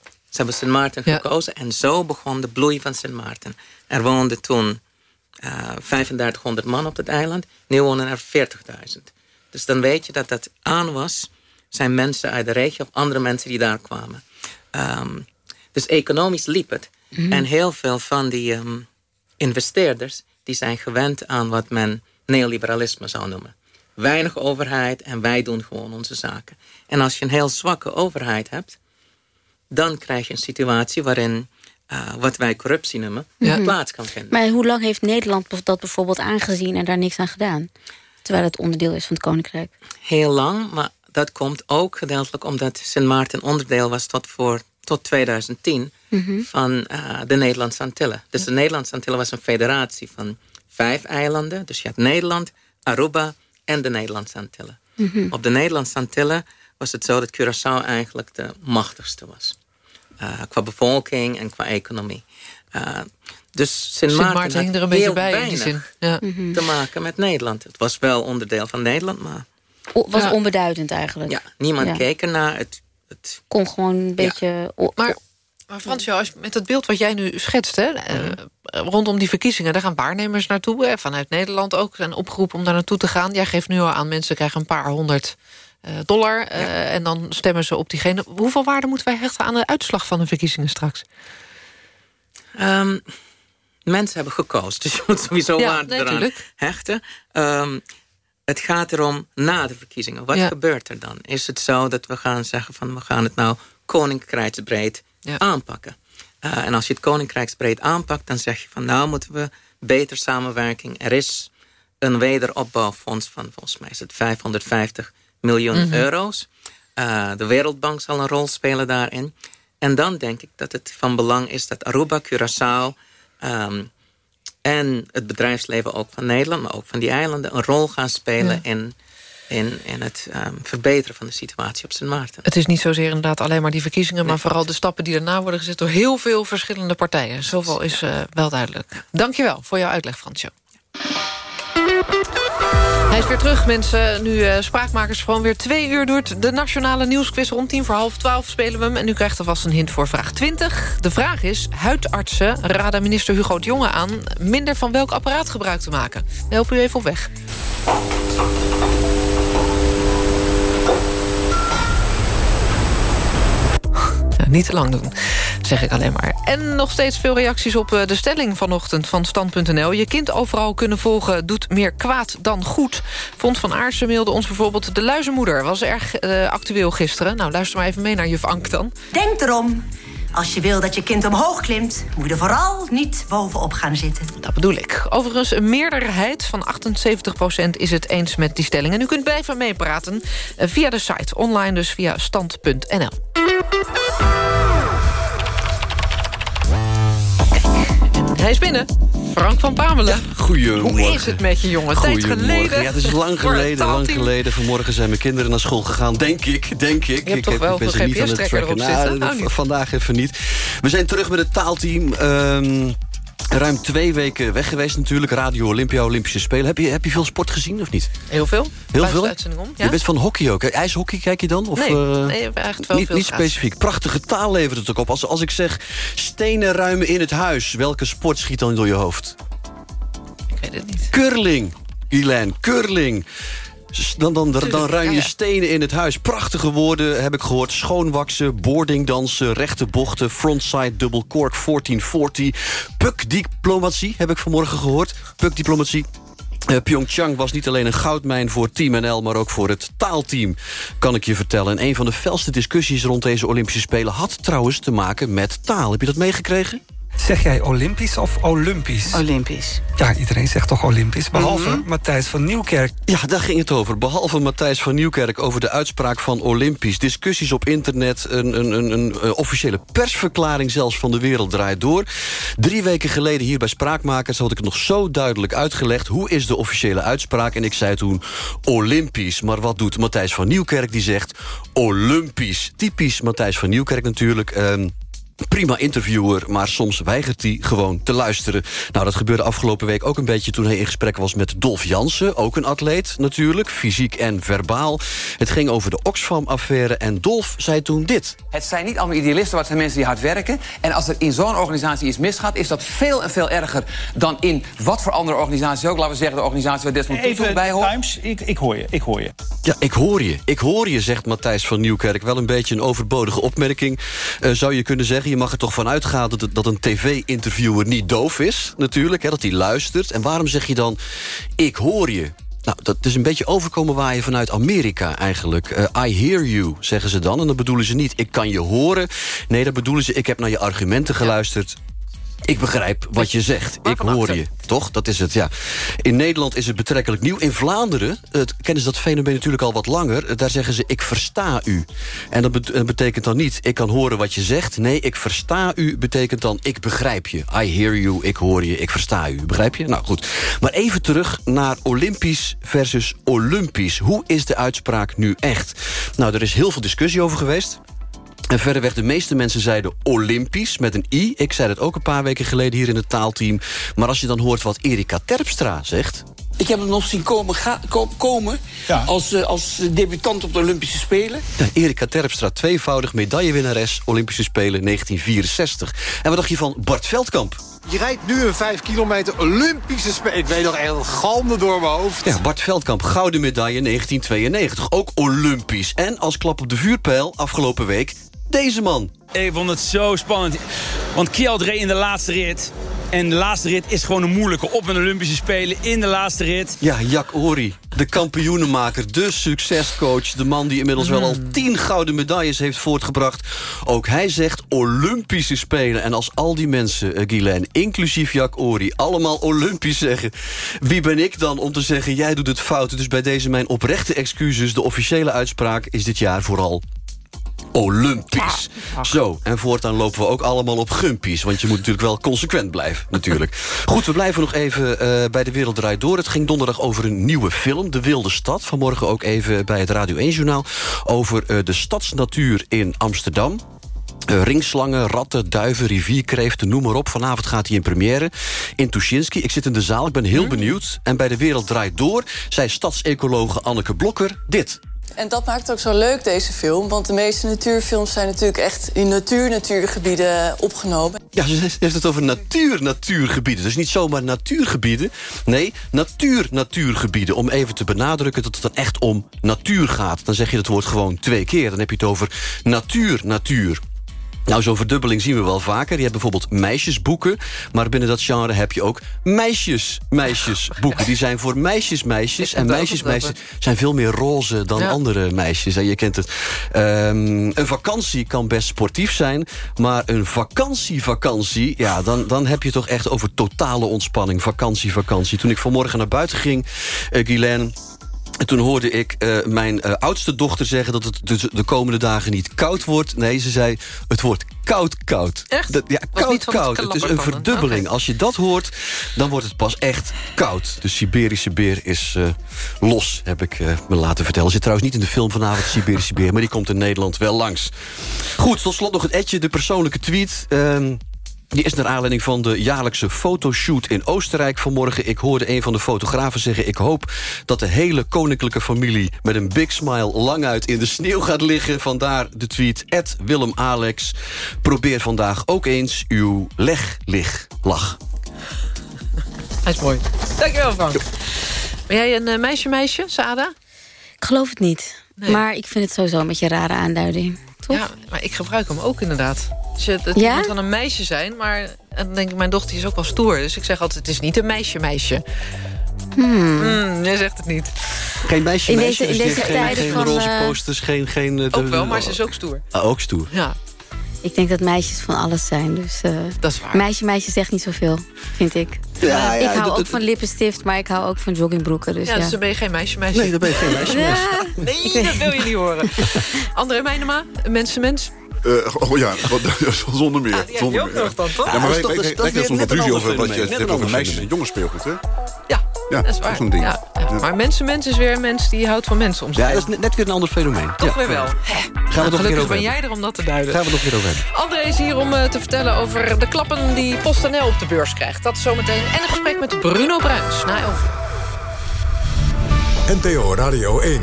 Ze hebben Sint Maarten gekozen en zo begon de bloei van Sint Maarten. Er woonden toen eh 3500 man op het eiland. Nu wonen er 40.000. Dus dan weet je dat dat aan was... zijn mensen uit de regio of andere mensen die daar kwamen. Ehm, dus economisch liep het. En heel veel van die ehm, investeerders... die zijn gewend aan wat men neoliberalisme zou noemen. Weinig overheid en wij doen gewoon onze zaken. En als je een heel zwakke overheid hebt... dan krijg je een situatie waarin... eh, wat wij corruptie noemen, Ja. plaats kan vinden. Maar hoe lang heeft Nederland dat bijvoorbeeld aangezien... en daar niks aan gedaan? Terwijl het onderdeel is van het Koninkrijk. heel lang. Maar dat komt ook gedeeltelijk omdat Sint Maarten onderdeel was tot, voor, tot 2010 Mhm. van eh, de Nederlandse Antillen. Dus de Nederlandse Antillen was een federatie van vijf eilanden. Dus je had Nederland, Aruba en de Nederlandse Antillen. Mhm. Op de Nederlandse Antillen was het zo dat Curaçao eigenlijk de machtigste was. Eh, qua bevolking en qua economie. Eh, dus Sint Sint Maarten, hing er een beetje bij in die zin. Ja. te maken met Nederland. Het was wel onderdeel van Nederland, maar O- was Ja. onbeduidend eigenlijk. ja, niemand Ja. keek ernaar. Het, Kon gewoon een beetje... Maar, maar Fransjo, als, met het beeld wat jij nu schetst... Hè, eh, rondom die verkiezingen, daar gaan waarnemers naartoe. Hè, vanuit Nederland ook. zijn opgeroepen om daar naartoe te gaan. Jij geeft nu al aan, mensen krijgen een paar honderd dollar. eh, en dan stemmen ze op diegene. Hoeveel waarde moeten wij hechten aan de uitslag van de verkiezingen straks? Ehm, mensen hebben gekozen, dus je moet sowieso Ja, waarde nee, eraan tuurlijk. hechten. Ehm, het gaat erom na de verkiezingen. Wat Ja. gebeurt er dan? Is het zo dat we gaan zeggen van we gaan het nou koninkrijksbreed aanpakken? Eh, en als je het koninkrijksbreed aanpakt, dan zeg je van nou moeten we beter samenwerking. Er is een wederopbouwfonds van volgens mij is het 550 miljoen Mhm. euro's. Eh, de Wereldbank zal een rol spelen daarin. En dan denk ik dat het van belang is dat Aruba, Curaçao ehm, en het bedrijfsleven ook van Nederland, maar ook van die eilanden, een rol gaan spelen Ja. in, in, in het ehm, verbeteren van de situatie op Sint Maarten. Het is niet zozeer inderdaad alleen maar die verkiezingen... maar vooral de stappen die daarna worden gezet door heel veel verschillende partijen. Zoveel is eh, wel duidelijk. Dank je wel voor jouw uitleg, Fransjo. Hij is weer terug, mensen. Nu uh, Spraakmakers gewoon weer twee uur duurt. De Nationale Nieuwsquiz rond tien voor half twaalf spelen we hem. En u krijgt alvast een hint voor vraag 20. De vraag is, huidartsen raden minister Hugo de Jonge aan... minder van welk apparaat gebruik te maken. Help u even op weg. Niet te lang doen, zeg ik alleen maar. En nog steeds veel reacties op de stelling vanochtend van Stand.nl. Je kind overal kunnen volgen doet meer kwaad dan goed. Vond van Aarsen mailde ons bijvoorbeeld... de luizenmoeder was erg uh, actueel gisteren. Nou, luister maar even mee naar juf Ank dan. Denk erom. Als je wil dat je kind omhoog klimt, moet je er vooral niet bovenop gaan zitten. Dat bedoel ik. Overigens, een meerderheid van 78% is het eens met die stelling. En u kunt blijven meepraten via de site, online dus via stand.nl. Hij is binnen. Frank van Pamelen. Ja, goedemorgen. Hoe is het met je, jongen? Tijd geleden. Ja, het is lang geleden, lang geleden. Vanmorgen zijn mijn kinderen naar school gegaan. Denk ik, denk ik. Je hebt ik toch heb, wel ik ben niet aan het tracken. Nou, nou, vandaag even niet. We zijn terug met het taalteam. Um, Ruim twee weken weg geweest natuurlijk. Radio Olympia, Olympische Spelen. Heb je, heb je veel sport gezien of niet? Heel veel. Heel veel? Om, ja? Je bent van hockey ook. IJshockey kijk je dan? Of, nee, uh, nee eigenlijk wel niet, veel niet specifiek. Prachtige taal levert het ook op. Als, als ik zeg stenen ruimen in het huis. Welke sport schiet dan door je hoofd? Ik weet het niet. Curling. Ilan, curling. Dan, dan, dan, dan ruim je stenen in het huis. Prachtige woorden heb ik gehoord. Schoonwaksen, boardingdansen, rechte bochten... frontside double cork 1440. Puck-diplomatie heb ik vanmorgen gehoord. Puck-diplomatie. Uh, Pyeongchang was niet alleen een goudmijn voor Team NL... maar ook voor het taalteam, kan ik je vertellen. En een van de felste discussies rond deze Olympische Spelen... had trouwens te maken met taal. Heb je dat meegekregen? Zeg jij Olympisch of Olympisch? Olympisch. Ja, iedereen zegt toch Olympisch, behalve mm -hmm. Matthijs van Nieuwkerk. Ja, daar ging het over. Behalve Matthijs van Nieuwkerk over de uitspraak van Olympisch. Discussies op internet, een, een, een, een, officiële persverklaring zelfs van de wereld draait door. Drie weken geleden hier bij Spraakmakers had ik het nog zo duidelijk uitgelegd. Hoe is de officiële uitspraak? En ik zei toen Olympisch. Maar wat doet Matthijs van Nieuwkerk? Die zegt Olympisch. Typisch Matthijs van Nieuwkerk natuurlijk... Um, Prima interviewer, maar soms weigert hij gewoon te luisteren. Nou, dat gebeurde afgelopen week ook een beetje... toen hij in gesprek was met Dolf Jansen, ook een atleet natuurlijk... fysiek en verbaal. Het ging over de Oxfam-affaire en Dolf zei toen dit. Het zijn niet allemaal idealisten, maar het zijn mensen die hard werken. En als er in zo'n organisatie iets misgaat... is dat veel en veel erger dan in wat voor andere organisaties ook. Laten we zeggen de organisatie waar Desmond Tutu bij hoort. Times, ik, ik hoor je, ik hoor je. Ja, ik hoor je. Ik hoor je, zegt Matthijs van Nieuwkerk. Wel een beetje een overbodige opmerking, uh, zou je kunnen zeggen. Je mag er toch van uitgaan dat, dat een tv-interviewer niet doof is, natuurlijk. Hè, dat hij luistert. En waarom zeg je dan, ik hoor je? Nou, dat is een beetje overkomen waaien vanuit Amerika eigenlijk. Uh, I hear you, zeggen ze dan. En dan bedoelen ze niet, ik kan je horen. Nee, dan bedoelen ze, ik heb naar je argumenten geluisterd. Ik begrijp wat je zegt. Ik hoor je. Toch? Dat is het, ja. In Nederland is het betrekkelijk nieuw. In Vlaanderen het, kennen ze dat fenomeen natuurlijk al wat langer. Daar zeggen ze, ik versta u. En dat, bet dat betekent dan niet, ik kan horen wat je zegt. Nee, ik versta u betekent dan, ik begrijp je. I hear you, ik hoor je, ik versta u. Begrijp je? Nou goed. Maar even terug naar Olympisch versus Olympisch. Hoe is de uitspraak nu echt? Nou, er is heel veel discussie over geweest. En verderweg de meeste mensen zeiden Olympisch met een i. Ik zei dat ook een paar weken geleden hier in het taalteam. Maar als je dan hoort wat Erika Terpstra zegt... Ik heb hem nog zien komen, komen ja. als, uh, als debutant op de Olympische Spelen. Ja, Erika Terpstra, tweevoudig medaillewinnares Olympische Spelen 1964. En wat dacht je van Bart Veldkamp? Je rijdt nu een 5 kilometer Olympische Spelen. Ik weet nog heel galmde door mijn hoofd. Ja, Bart Veldkamp, gouden medaille 1992. Ook Olympisch. En als klap op de vuurpijl afgelopen week deze man. Ik vond het zo spannend. Want Kjeld reed in de laatste rit. En de laatste rit is gewoon een moeilijke. Op een Olympische Spelen in de laatste rit. Ja, Jack Ori, de kampioenenmaker, de succescoach. De man die inmiddels wel al tien gouden medailles heeft voortgebracht. Ook hij zegt Olympische Spelen. En als al die mensen, uh, Guylaine, inclusief Jack Ori... allemaal Olympisch zeggen... wie ben ik dan om te zeggen, jij doet het fout. Dus bij deze mijn oprechte excuses. De officiële uitspraak is dit jaar vooral Olympisch. Zo, en voortaan lopen we ook allemaal op gumpies. Want je moet natuurlijk wel consequent blijven, natuurlijk. Goed, we blijven nog even uh, bij De Wereld Draait Door. Het ging donderdag over een nieuwe film, De Wilde Stad. Vanmorgen ook even bij het Radio 1-journaal... over uh, de stadsnatuur in Amsterdam. Eh, ringslangen, ratten, duiven, rivierkreeften, noem maar op. Vanavond gaat hij in première in Tuschinski. Ik zit in de zaal, ik ben heel benieuwd. En bij De Wereld Draait Door zei stadsecologe Anneke Blokker dit. En dat maakt het ook zo leuk, deze film. Want de meeste natuurfilms zijn natuurlijk echt in natuur-natuurgebieden opgenomen. Ja, ze heeft het over natuur-natuurgebieden. Dus niet zomaar natuurgebieden. Nee, natuur-natuurgebieden. Om even te benadrukken dat het dan echt om natuur gaat. Dan zeg je het woord gewoon twee keer. Dan heb je het over natuur-natuur. Nou, zo'n verdubbeling zien we wel vaker. Je hebt bijvoorbeeld meisjesboeken. Maar binnen dat genre heb je ook meisjes-meisjesboeken. Die zijn voor meisjes-meisjes. En meisjes-meisjes zijn veel meer roze dan Ja. andere meisjes. En je kent het. Ehm, een vakantie kan best sportief zijn. Maar een vakantievakantie, ja, dan, dan heb je toch echt over totale ontspanning. Vakantie, vakantie. Toen ik vanmorgen naar buiten ging, uh, Guylaine... En toen hoorde ik eh, mijn eh, oudste dochter zeggen... dat het dus de komende dagen niet koud wordt. Nee, ze zei, het wordt koud, koud. Echt? Dat, ja, koud, niet van het koud. Het is een verdubbeling. Als je dat hoort, dan wordt het pas echt koud. De Siberische beer is eh, los, heb ik me laten vertellen. Zit trouwens niet in de film vanavond, de Siberische beer... maar die komt in Nederland wel langs. Goed, tot slot nog het etje, de persoonlijke tweet... Ehm, die is naar aanleiding van de jaarlijkse fotoshoot in Oostenrijk vanmorgen. Ik hoorde een van de fotografen zeggen... ik hoop dat de hele koninklijke familie met een big smile... lang uit in de sneeuw gaat liggen. Vandaar de tweet, Willem Alex. Probeer vandaag ook eens uw leg-lig-lach. Hij is mooi. Dankjewel, Frank. Ben jij een eh, meisje-meisje, Sada? Ik geloof het niet. Maar ik vind het sowieso een beetje een rare aanduiding. Toch? Ja, maar ik gebruik hem ook inderdaad. Dus het, het Ja? moet dan een meisje zijn, maar en dan denk ik, mijn dochter is ook wel stoer. Dus ik zeg altijd, het is niet een meisje-meisje. Hmm. Hmm, jij zegt het niet. Geen meisje, In meisje, deze- in dus deze geen, tijden geen van, roze eh, posters, geen... geen eh, Ook wel, maar ze is ook stoer. Ah, ook stoer. Ja. Ik denk dat meisjes van alles zijn. Dus, eh, dat is waar. Meisje, meisje zegt niet zoveel, vind ik. Ja, ik hou ook van lippenstift, maar ik hou ook van joggingbroeken. Dus ja, ja, dus dan ben je geen meisje-meisje. Nee, dan ben je geen meisje-meisje. Ja. Nee, dat wil je niet horen. André Meijnema, mensenmens. Eh, oh ja, wat, zonder meer. heb je zonder ook meer. nog dan, toch? Ja, Ja, maar dat wij is toch- wij- krijgen soms wat ruzie over je het hebt over meisjes en jongens speelgoed, hè? Ja, Ja, dat is waar. zo'n ding. Ja, ja. Maar mensenmens is weer een mens die houdt van mensen om zich Ja, dat is net, weer een ander fenomeen. Toch Ja. weer wel. Hè. Gaan we nog keer Gelukkig over ben jij er om dat te duiden. Gaan we het nog weer over hebben. André is hier om eh, te vertellen over de klappen die PostNL op de beurs krijgt. Dat zometeen. En een gesprek met Bruno Bruins. Na 11 uur. NPO Radio 1.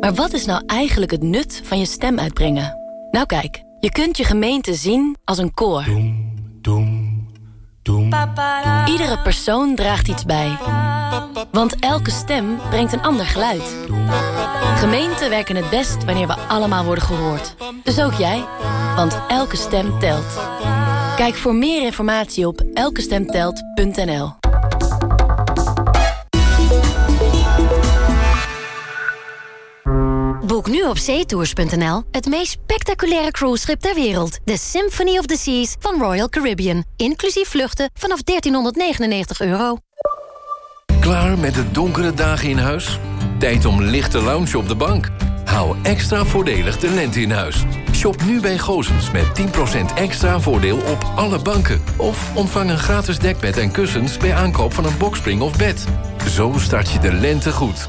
Maar wat is nou eigenlijk het nut van je stem uitbrengen? Nou kijk, je kunt je gemeente zien als een koor. Iedere persoon draagt iets bij. Want elke stem brengt een ander geluid. Gemeenten werken het best wanneer we allemaal worden gehoord. Dus ook jij, want elke stem telt. Kijk voor meer informatie op elkestemtelt.nl. Boek nu op zeetours.nl het meest spectaculaire cruiseschip ter wereld. De Symphony of the Seas van Royal Caribbean. Inclusief vluchten vanaf 1399 euro. Klaar met de donkere dagen in huis? Tijd om lichte lounge op de bank? Hou extra voordelig de lente in huis. Shop nu bij Gozens met 10% extra voordeel op alle banken. Of ontvang een gratis dekbed en kussens bij aankoop van een bokspring of bed. Zo start je de lente goed.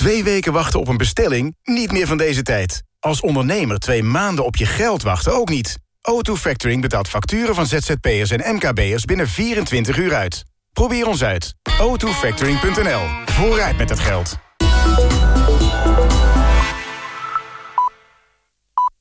Twee weken wachten op een bestelling? Niet meer van deze tijd. Als ondernemer twee maanden op je geld wachten ook niet. O2 Factoring betaalt facturen van ZZP'ers en MKB'ers binnen 24 uur uit. Probeer ons uit. o2factoring.nl. Vooruit met het geld.